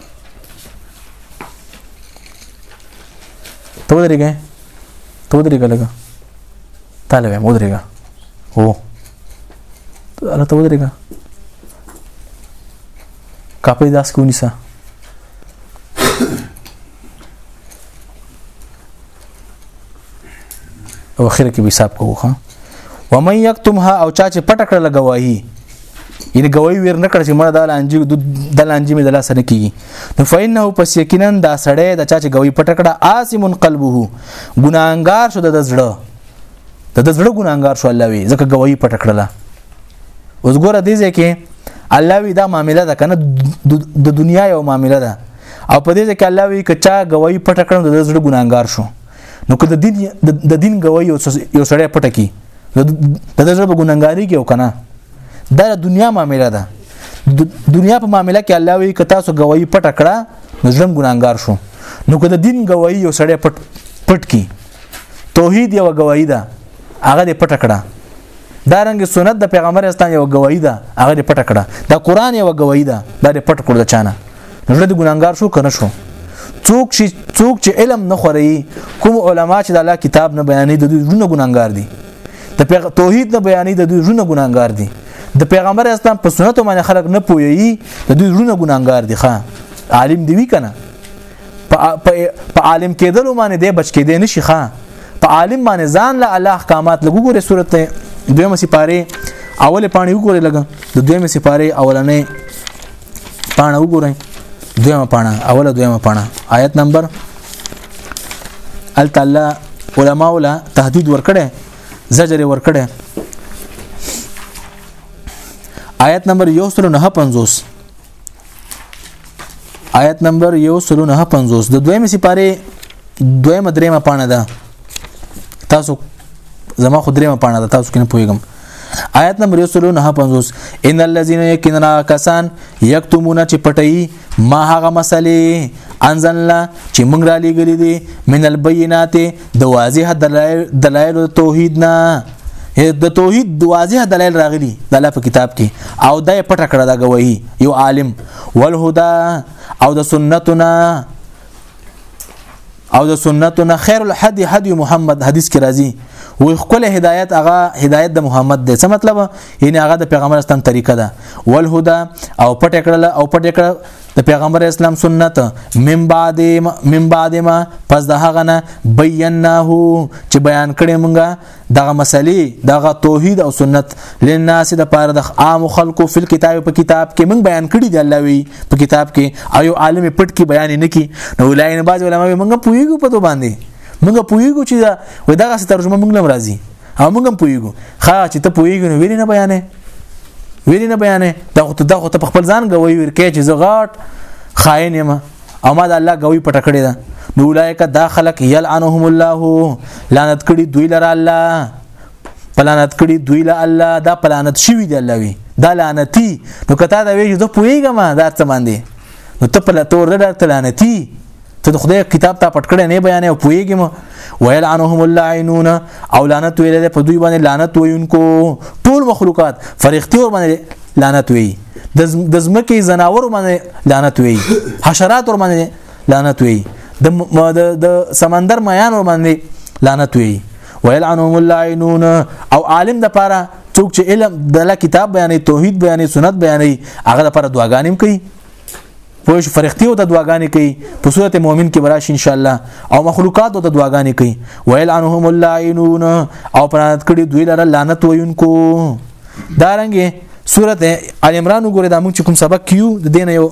ته ودرېږې ته ودرېږه لږه تا له وایم ودرېږه هو هلته ودرېږه کاپۍ داس کې ونیسه او اخر کې به حساب کوو ها و من یکتمها او چا چې پټ کړل گواہی یعنی گواہی ور نه کړ چې مړه د لانجی د لانجی می د لاس نه کیږي نو فینه پس یقینا دا سړی د چا چې گواہی پټ کړه آسم قلبه ګناهګار شو د زړه د زړه ګناهګار شو الله وی ځکه گواہی پټ کړله اوس ګوره دې ځکه الله وی دا معاملې ده کنه د دنیا یو معاملې ده او په دې ځکه الله وی کچا گواہی پټ کړم د زړه ګناګار شو نو که د دین د دین گواہی یو سړی پټ کی د زړه په ګناګاری کې وکنه دا د دنیا معاملې ده د دنیا په معاملې کې الله وی کتا سو گواہی پټ کړه نو زړه ګناګار شو نو که د دین گواہی یو سړی پټ پټ کی توحید یو گواہی ده هغه دې پټ کړه دا رنګ سنت د پیغمبر اسلام یو گواہی ده هغه دې پټ کړه دا قران یو گواہی ده دا دې پټ کړ د چانه نو دې ګناګار شو کنه شو څوک چې څوک چې علم نه خوري کوم علما چې د الله کتاب نه بیانې د دوی ژوند ګناګار دي د پیغ... توحید نه بیانې د دوی ژوند ګناګار دي د پیغمبر اسلام په سنتو باندې خلک نه پوي د دوی ژوند ګناګار دي ښا عالم دی وی کنه په عالم کېدلو باندې دی بچ کېدې نشي ښا په عالم باندې ځان له الله احکامات لګو ګوره صورت ته دویمه سپاره اوله پانی وګوره لګا د دویمه سپاره اولنې پانه وګوره دویمه پانه اوله دویمه پانه آیت نمبر ال تعالی علماء ولا تهدید ورکړي زجر ورکړي آیت نمبر 159 آیت نمبر یو سلو نه پنځوس د دویمې سپاره دویمه درېمه پاڼه ده تاسو زما خو درېمه پاڼه ده تاسو کنه پوهیږم آیت نمبر یو سلو نه پنځوس ان الذين يكننا کسان یکتمون چې پټي ما هغه مسلې انزلنا چې موږ را لېګلې دي من البينات د واضح دلایل دلایل توحید نه د توحید واضح دلایل راغلي د الله په کتاب کې او دا پټه کړه دا گواہی یو عالم والهدى او د سنتنا او د سنتنا خیر الحدی حدی محمد حدیث کې راځي وي خپل هدایت هغه هدایت د محمد دی څه مطلب یعنی هغه د پیغمبر استم طریقه ده والهدى او پټه کړه او پټه کړه د پیغمبر اسلام سنت من بعد من بعد ما پس د هغه نه بیناه چې بیان کړي مونږه دغه مسلې دغه توحید او سنت لناس د پاره د عام خلکو فل کتاب په کتاب کې مونږ بیان کړي دی الله وی په کتاب کې ایو عالم پټ کې بیان نه کی نو لاین باز علماء مونږ پویګو په تو باندې مونږ پویګو چې دا دغه ترجمه مونږ لم راځي او موږ هم پوهیږو خا چې ته پوهیږې نو ویلې نه بیانې ویلې نه بیانې دا خو ته دا خو ته خپل ځان غوي ورکې چې زه غاټ خاين یم او ما د الله غوي پټ کړی دا نو اولایک دا خلق یلعنهم الله لعنت کړي دوی لره الله پلانت کړي دوی له الله دا پلانت شوی دی الله وی دا لعنتی نو کته دا وی چې زه پوهیږم دا څه باندې نو ته په لتور دا لعنتی ته د خدای کتاب ته پټ کړی نه بیانې او پوېږم ویل انهم اللعینون او لعنت ویل په دوی باندې لعنت وینکو ټول مخلوقات فرښتي ور باندې لعنت وی د زمکه زناور باندې لعنت وی حشرات ور باندې لعنت وی د د سمندر میان ور باندې لعنت وی ویل انهم اللعینون او عالم د پاره څوک چې علم د کتاب بیانې توحید بیانې سنت بیانې هغه لپاره دعاګانیم کوي پوه شو فرښتې او د دعاګانې کوي په صورت مؤمن کې براشي ان شاء الله او مخلوقات او د دعاګانې کوي ویل انهم اللعینون او پرانت کړي دوی لره لعنت وینکو دارنګه صورت ال عمران وګوره دا موږ چې کوم سبق کیو د دین یو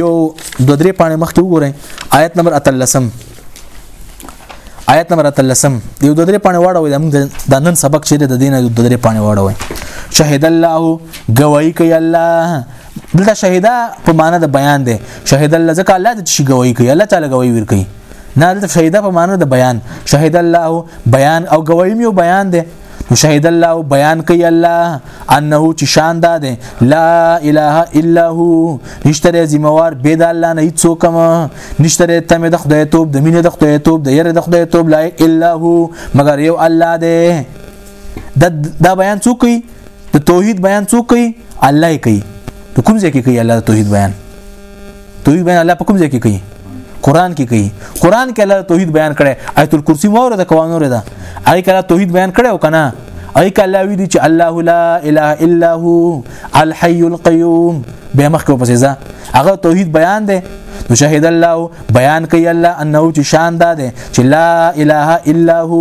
یو د درې پانه مخته وګوره آیت نمبر 13 آیت نمبر 13 یو د درې پانه واړوي د موږ د نن سبق چې د دین د درې پانه واړوي شهید الله گواہی کوي الله دلته شهدا په معنا د بیان دی شهید الله ځکه الله د شي گواہی کوي الله تعالی گواہی ور کوي نه دلته شهدا په معنا د بیان شهید الله بیان او گواہی میو بیان دی شهید الله بیان کوي الله انه چې شان ده لا اله الا هو نشتره زموار به د الله نه هیڅ کوم نشتره تم د خدای توب د مینې د خدای توب د یره د خدای توب لا اله مگر یو الله ده دا بیان څوک کوي د توحید بیان څوک کوي الله یې کوي نو کوم ځای کې کوي الله توحید بیان توحید بیان الله په کوم ځای کې کوي قران کې کوي قران کې الله توحید بیان کړي آیت الکرسی مور د قوانو ردا آی کله توحید بیان کړي او کنه آی کله وی دي چې الله لا اله الا هو الحي القيوم به مخکې په ځای هغه توحید بیان دی نو شهید الله بیان کوي الله انه چې شان دا ده چې لا اله الا هو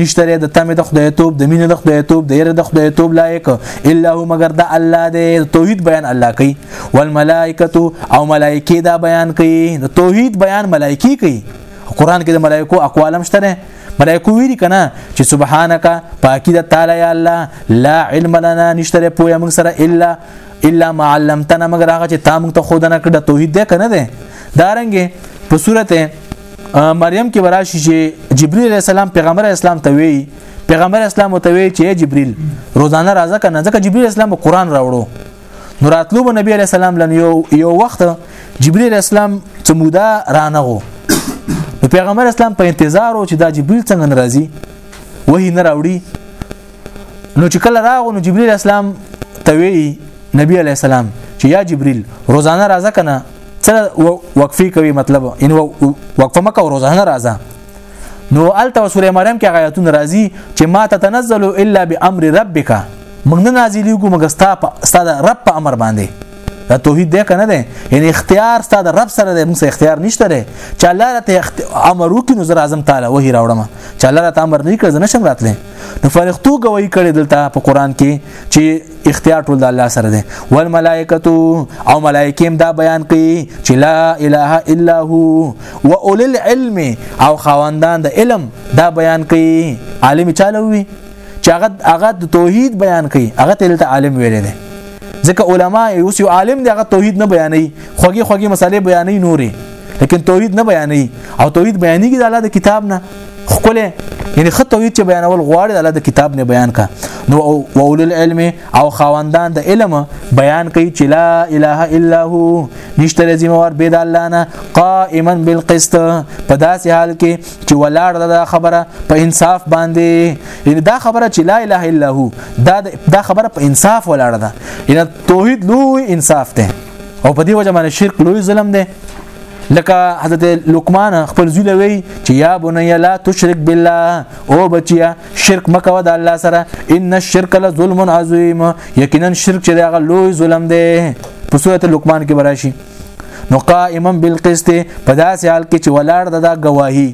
نشتره د تمه د خدای توپ د مینې د خدای توپ د یره د خدای توپ لایق الا هو مگر د الله دی توحید بیان الله کوي والملائکه او ملائکه دا بیان کوي د توحید بیان ملائکه کوي قران کې د ملائکو اقوالم شته ملائکو ویری کنه چې سبحانك پاکی د تعالی یا الله لا علم لنا نشتره پوهه موږ سره الا الا ما علمتنا مگر هغه چې تا موږ ته خود نه کړ توحید ده کنه ده دارنګ په صورت مریم کې براشي چې جبرئیل علی السلام پیغمبر اسلام ته وی پیغمبر اسلام ته وی چې جبرئیل روزانه راځه کنه ځکه جبرئیل اسلام قرآن راوړو نو راتلو به نبی علی السلام لن یو یو وخت جبرئیل اسلام څمودا رانغو نو پیغمبر اسلام په انتظار و چې دا جبرئیل څنګه ناراضي وਹੀ نه راوړي نو چې کله راغو نو جبريل اسلام توي نبی عليه السلام چې یا جبريل روزانه راځه کنه سره وقفي کوي مطلب ان وقفه مکه روزانه راځه نو الته سوره مریم کې آیاتونه راځي چې ما تتنزل الا بامر ربک موږ نه نازلې کوو مګر ستا په ستا د رب په امر باندې دا توحید دی کنه دی یعنی اختیار ستا د رب سره دی موږ اختیار نشته لري چې الله راته امر وکړي نو زه اعظم تعالی وਹੀ راوړم چې الله راته امر نه کړ زه نشم راتلې نو فرښتو گواہی کړي دلته په قران کې چې اختیار ټول د الله سره دی والملائکتو او ملائکه هم دا بیان کوي چې لا اله الا هو و اول العلم او خواندان د علم دا بیان کوي عالم چاله وي چې هغه هغه د توحید بیان کوي هغه تلته عالم ویل دي ځکه علما یو سی عالم دی هغه توحید نه بیانوي خوږي خوږي مسالې بیانوي نوري لیکن توحید نه بیانې او توحید بیانېږي د الله د کتاب نه خپل یعنی خط توحید چې بیانول غواړي الله د کتاب نه بیان کا نو اول العلم او خواندان د علم بیان کوي چې لا اله الا هو نشته لازم ور بيد الله نه قائما بالقسط په داسې حال کې چې ولاړ دا خبره په انصاف باندې یعنی دا خبره چې لا اله الا هو دا دا خبره په انصاف ولاړه ده یعنی توحید لوی انصاف ده او په دې وجه باندې شرک لوی ظلم ده لکه حضرت لقمان خپل زوی لوي چې یا بنیا لا تشرک بالله او بچیا شرک مکو د الله سره ان الشرک لظلم عظیم یقینا شرک چې هغه لوی ظلم دی په سورته لقمان کې براشي نو قائما بالقسط په داسې حال کې چې ولاړ د دا گواهی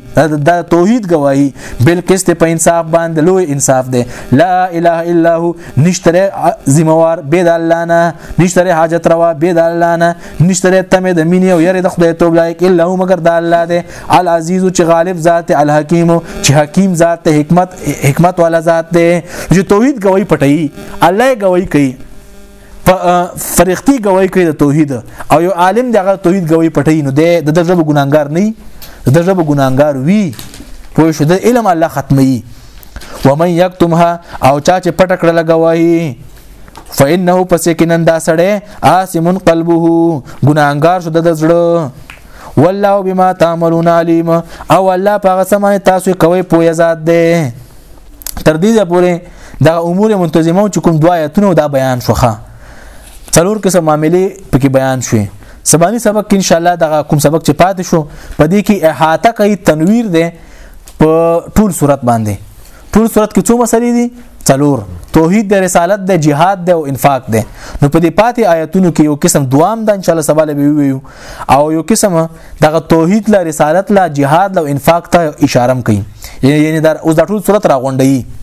د توحید گواهی بالقسط په انصاف باندې لوی انصاف دی لا اله الا هو نشتره ذمہوار بيد الله نه نشتره حاجت روا بيد الله نه نشته له تمه د مینې او یری د خدای توب لایق الا هو مگر د الله دی العزیز چې غالب ذات الحکیم چې حکیم ذات ته حکمت حکمت والا ذات دی چې توحید گوي پټي الله گوي کوي فرښتي گوي کوي د توحید او یو عالم دغه توحید گوي پټي نو دی د دغه ګناګار نه د دغه ګناګار وی پوه شو د علم الله ختمي ومن یکتمها او چا چې پټ کړل گواهی فانه پس یقینا دا سړی آسمن قلبه ګناهګار شو د زړه والله بما تعملون علیم او الله پاغه سمه تاسو کوي پوهه ذات دی تر دې پورې دا امور منتظمه چې کوم دوا آیتونه دا بیان شوخه څلور قسم معاملې پکې بیان شوې سبانی سبق کې ان شاء الله دا کوم سبق چې پاتې شو په دې کې احاطه کوي تنویر دی په ټول صورت باندې ټول صورت کې څو مسلې دي څلور توحید د رسالت د جهاد د او انفاق ده نو په دې پاتې آیتونو کې یو قسم دوام د ان شاء الله سبا له ویو او یو قسم دغه توحید لا رسالت لا جهاد لا انفاق ته اشاره کوي یعنی در اوس د ټول صورت راغونډي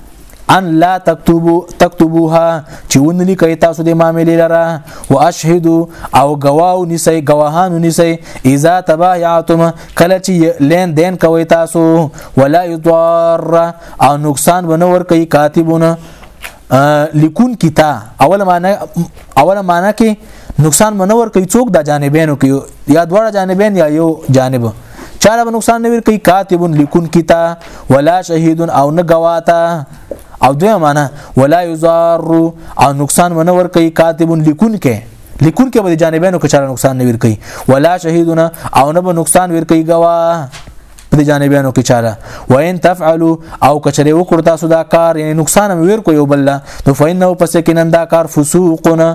ان لا تكتبو تكتبوها چې ونلی کوي تاسو د معاملې لره واشهد او گواو نسی گواهان نسی اذا تبايعتم کله چې لین دین کوي تاسو ولا يضر او نقصان بنور کوي کاتبونه لیکون کیتا اول معنی اول معنی کې نقصان منور کوي څوک د جانبینو کې یا دواړه جانبین یا یو جانب چاله به نقصان نه ورکي کاتب لیکون کیتا ولا شهید او نه گواتا او دوی معنا ولا یزار او نقصان ونه ورکي کاتب لیکون کې لیکون کې به جانبینو کې چاله نقصان نه ورکي ولا شهیدونه او نه به نقصان ورکي گوا په جانبینو کې چاله وان تفعلوا او کچره وکړ تاسو دا کار یعنی نقصان ور کو یو بل نو فینه پس کې نن دا کار فسوقنا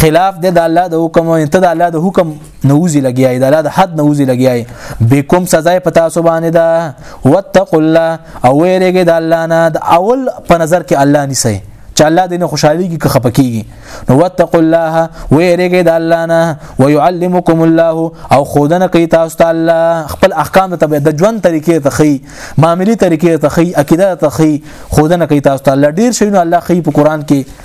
خلاف د الله د حکم او ته د الله د حکم نووزي لګیای د الله د حد نووزي لګیای به کوم سزا په تاسو باندې ده واتقوا الله او ویریږي د الله نه د اول په نظر کې الله نسی چې الله دې نه خوشحالي کې خپه کیږي نو واتقوا الله ويرګي د الله نه ويعلمكم الله او خودنه کوي تاسو ته الله خپل احکام ته د ژوند طریقې ته خي معاملي طریقې ته خي عقیده ته خي خودنه کوي تاسو ته الله ډیر شي نو الله خي په قران کې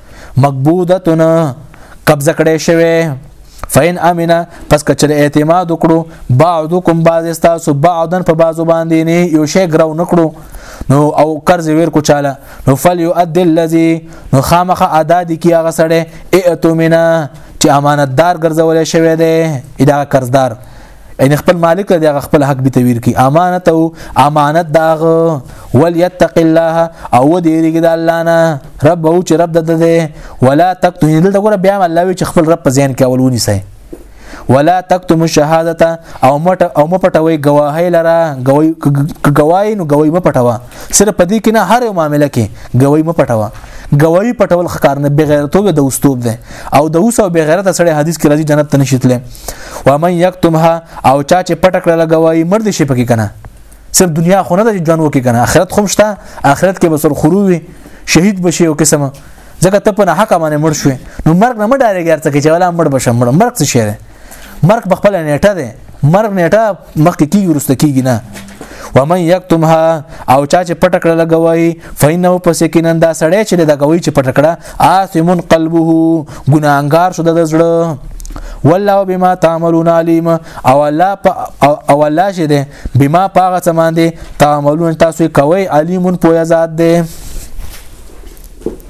مقبودتون قبضه کړی شوی فین امنه پس کچره اعتماد وکړو بعضکم بعض استاسو بعضن په بعضو باندې نه یو شی ګرو نکړو نو او قرض ور کو چاله نو فل یؤد الذی نو خامخه ادا دي کی هغه سړی ائتمنه چې امانتدار ګرځول شوی دی ادا قرضدار ان خپل مالک له هغه خپل حق به تویر کی امانت او امانت داغ وليتق الله او دیریګ د الله نه رب او چې رب د ده ولا تکته دلته ګوره بیا الله وی چې خپل رب په ځین کې اولونی سي ولا تکتم الشهاده او مټ او مپټوي گواهی لره گواهی نو گواهی مپټوه صرف په دې کې نه هر یو معاملې کې ګوي م پټوا ګوي پټول خکار نه بغیرتوب د اوستوب ده او د اوس او بغیرت سره حدیث کې راځي جنت ته نشیتله و من یکتمها او چا چې پټ کړل ګوي مرد شي پکې کنه صرف دنیا خو نه د ژوند وکي کنه آخرت خوم شته آخرت کې بسر خرووي شهید بشي او قسمه ځکه ته په حق باندې مړ شوې نو مرګ نه مډارې ګرځي چې ولا مړ بشم مړ مرګ څه شي مرګ په خپل نیټه ده مرګ نیټه مخکې کیږي ورسته کیږي نه ومن یکتمها او چا چې پټ کړه لګوي فینه پس کینن دا سړی چې دا کوي چې پټ کړه آثمن قلبه ګناهګار شو د زړه والله بما تعملون علیم او الله او الله شه ده بما پاغه سمان دي تعملون تاسو کوي علیمون پویا ذات ده